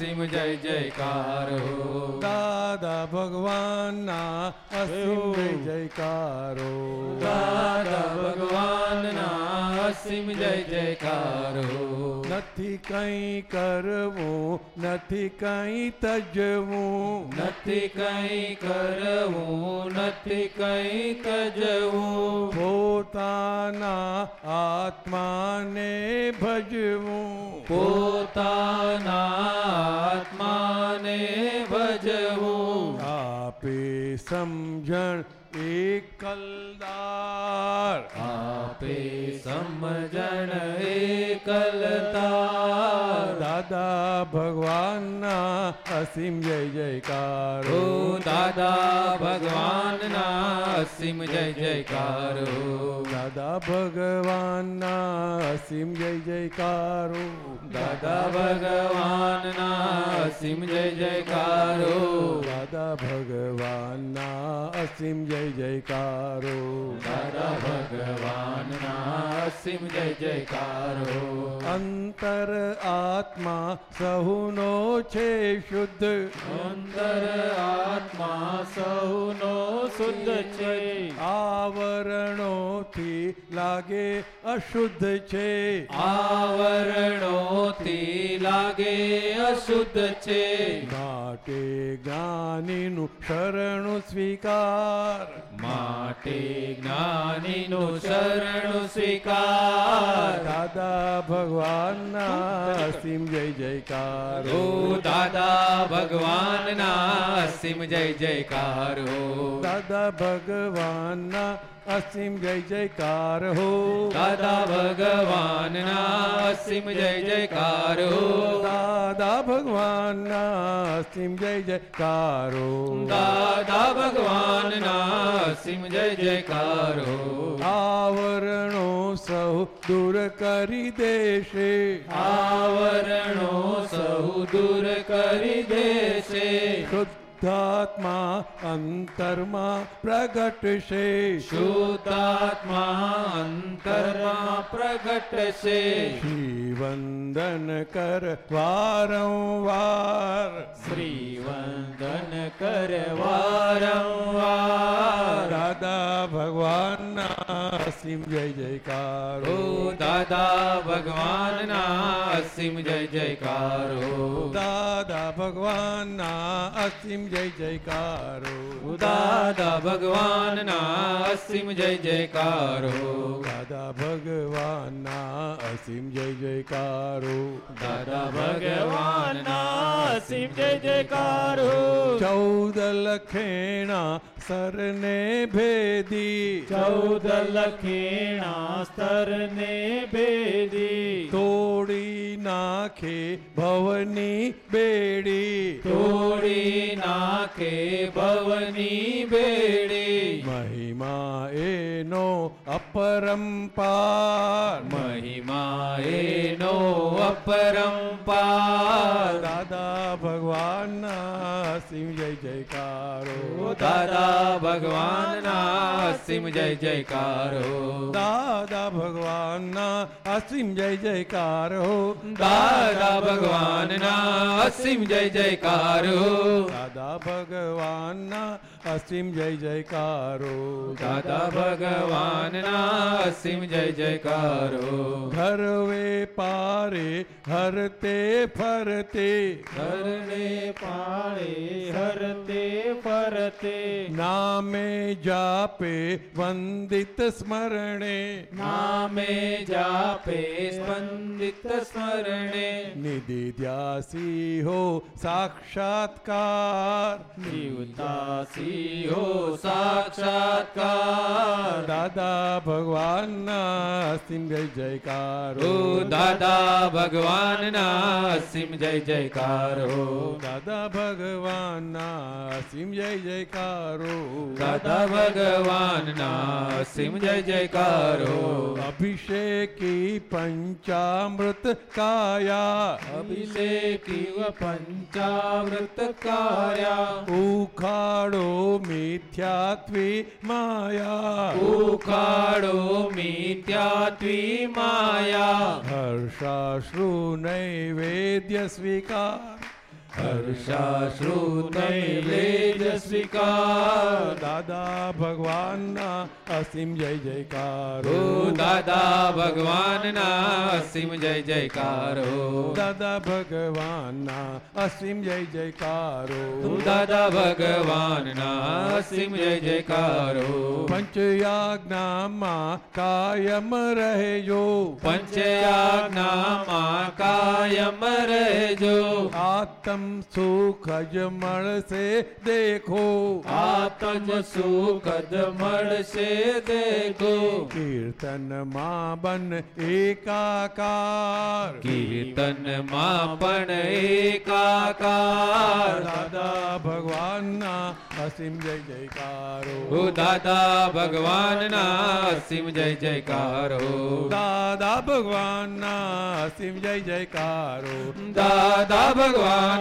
અસીમ જય જયકાર હો. દાદા ભગવાનના અસીમ જય જયકારો દાદા ભગવાનના અસીમ જય જયકાર હો નથી કંઈ કરવું નથી કંઈ તજવું નથી કઈ કરવું નથી કઈ તજવું પોતાના આત્માને ભજવું પોતાના આત્માને ભજવું આપે સમજણ એકલદાર. આપે સમજણ એકલતા દાદા ભગવાનના અસીમ જય જયકાર. દાદા ભગવાનના અસીમ જય જયકાર. દાદા ભગવાનના અસીમ જય જયકારો. દાદા ભગવાનના અસીમ જય જયકારો. દાદા ભગવાનના અસીમ જય જયકારો. દાદા ભગવાનના અસીમ જય જયકારો. અંતર આત્મા સહુનો છે શુદ્ધ. અંતર આત્મા સહુનો શુદ્ધ છે. આવરણોથી લાગે અશુદ્ધ છે. આવરણોથી લાગે અશુદ્ધ છે. માટે જ્ઞાનીનું શરણું સ્વીકાર. માટે જ્ઞાનીનું શરણ સ્વીકાર. દાદા ભગવાનના અસીમ જય જયકાર. હો દાદા ભગવાનના અસીમ જય જયકારો દાદા ભગવાનના અસીમ જય જયકાર હો દાદા ભગવાનના અસીમ જય જયકારો દાદા ભગવાનના અસીમ જય જયકારો દાદા ભગવાનના અસીમ જય જયકારો આવરણો સૌ દૂર કરી દેશે આવરણો સૌ દૂર કરી દેશે શુદ્ધાત્મા અંતરમાં પ્રગટશે શુદ્ધાત્મા અંતરમાં પ્રગટશે શ્રી વંદન કર વારંવાર શ્રી વંદન કર વારંવાર દાદા ભગવાનના અસીમ જય જયકારો દાદા ભગવાનના અસીમ જય જયકારો દાદા ભગવાનના અસીમ જય જયકારો. દાદા ભગવાનના અસીમ જય જયકારો. દાદા ભગવાનના અસીમ જય જયકારો. દાદા ભગવાનના અસીમ જય જયકારો. ચૌદ લખેણા સરને ભેદી. ચૌદ લખેણા સ્તરને ભેદી. તોડી નાખે ભવની બેડી. તોડી નાખે ભવની બેડી મહિમા એનો અપરંપાર. મહિમા એનો અપરંપાર. દાદા ભગવાનના સિંહ જય જયકારો. દાદા ભગવાનના અસીમ જય જયકારો. દાદા ભગવાનના અસીમ જય જયકારો. દાદા ભગવાનના અસીમ જય જયકારો. દાદા ભગવાનના અસીમ જય જયકારો દાદા ભગવાનના અસીમ જય જયકારો ઘર પારે હરતે ફરતે હરને પાળે હરતે ફરતે નામે જાપે વંદિત સ્મરણે નામે જાપે સ્પંદિત સ્મરણે નિધિ ધ્યાસી હો સાક્ષાત્કાર જીવતાસી હો સાક્ષાત્કાર દાદા ભગવાનના અસીમ જય જયકારો દાદા ભગવાનના અસીમ જય જયકારો દાદા ભગવાનના અસીમ જય જયકારો દાદા ભગવાનના અસીમ જય જયકારો અભિષેકી પંચામૃત કાયા અભિષેકી પંચામૃત કાયા ઉખાડો મિથ્યાત્વી માયા. ઉખાડો મિથ્યાત્વી માયા. હર્ષાશ્રુ નૈવેદ્ય સ્વીકાર. સ્વીકાર દાદા ભગવાનના અસીમ જય જયકારો દાદા ભગવાનના અસીમ જય જયકારો દાદા ભગવાનના અસીમ જય જયકારો દાદા ભગવાનના અસીમ જય જયકારો પંચયાજ્ઞામાં કાયમ રહેજો પંચયાજ્ઞામાં કાયમ રહેજો આ આત્મ સુખ જ મળશે દેખો આત્મ સુખદ મળશે દેખો કીર્તનમાં બન એકાકાર કીર્તનમાં પણ એકાકાર દાદા ભગવાનના અસીમ જય જયકારો ઓ દાદા ભગવાનના અસીમ જય જયકારો દાદા ભગવાનના અસીમ જય જયકારો દાદા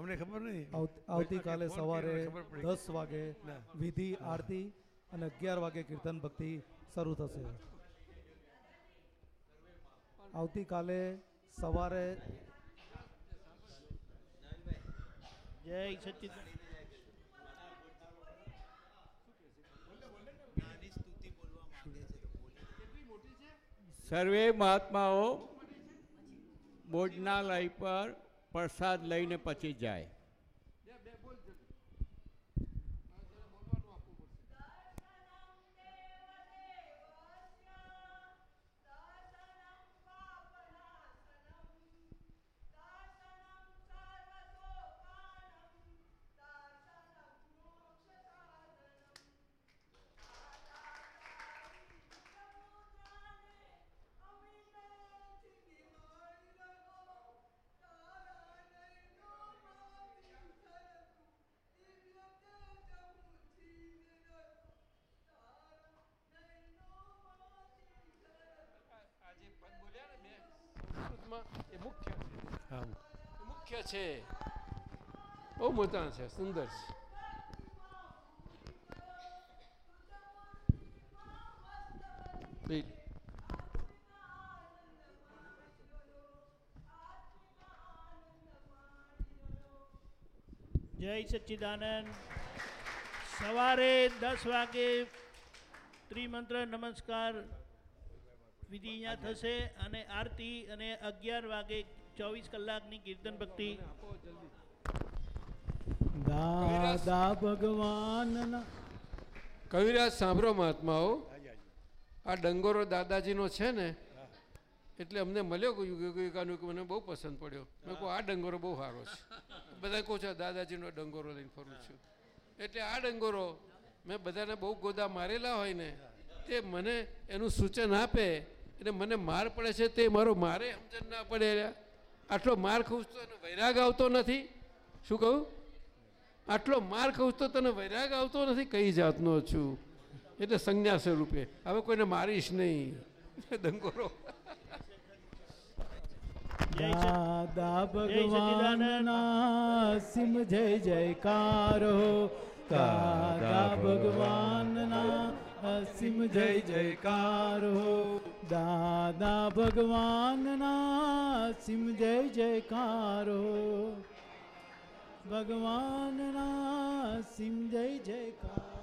અમને ખબર નહીં. આવતીકાલે સવારે. દસ વાગે વિધિ આરતી અને અગિયાર વાગે કીર્તન ભક્તિ શરૂ થશે. આવતીકાલે સવારે જય સચિદ સર્વે મહાત્માઓ ભોજનાલય પર પ્રસાદ લઈને પછી જાય. બહુ છે સુંદર છે જય સચ્ચિદાનંદ. સવારે દસ વાગે ત્રિમંત્ર નમસ્કાર વિધિ અહીંયા થશે અને આરતી અને અગિયાર વાગે ચોવીસ કલાકની કીર્તન ભક્તિ. દાદા ભગવાનના કવિરાજ સાંભળો મહાત્માઓ. આ ડંગોરો દાદાજીનો છે ને એટલે અમને મળ્યો કે કે મને બહુ પસંદ પડ્યો. મેં કહું આ ડંગોરો બહુ સારો છે. બધા કહું છું દાદાજીનો ડંગોરો લઈને ફરું છું. એટલે આ ડંગોરો મેં બધાને બહુ ગોદા મારેલા હોય ને તે મને એનું સૂચન આપે એટલે મને માર પડે છે તે મારો મારે સમજણ ના પડે આટલો માર ખુશ તો એનો વૈરાગ આવતો નથી. શું કહું? આટલો માર ખાઉં તો તને વૈરાગ આવતો નથી? કઈ જાતનો છું? એટલે સંજ્ઞા સ્વરૂપે હવે કોઈને મારીશ નહીં. દંગોરો. દાદા ભગવાનના સિમ જય જયકારો. દાદા ભગવાનના સિમ જય જયકારો. દાદા ભગવાનના સિમ જય જયકારો. ભગવાનના સિંહ જય જયકાર.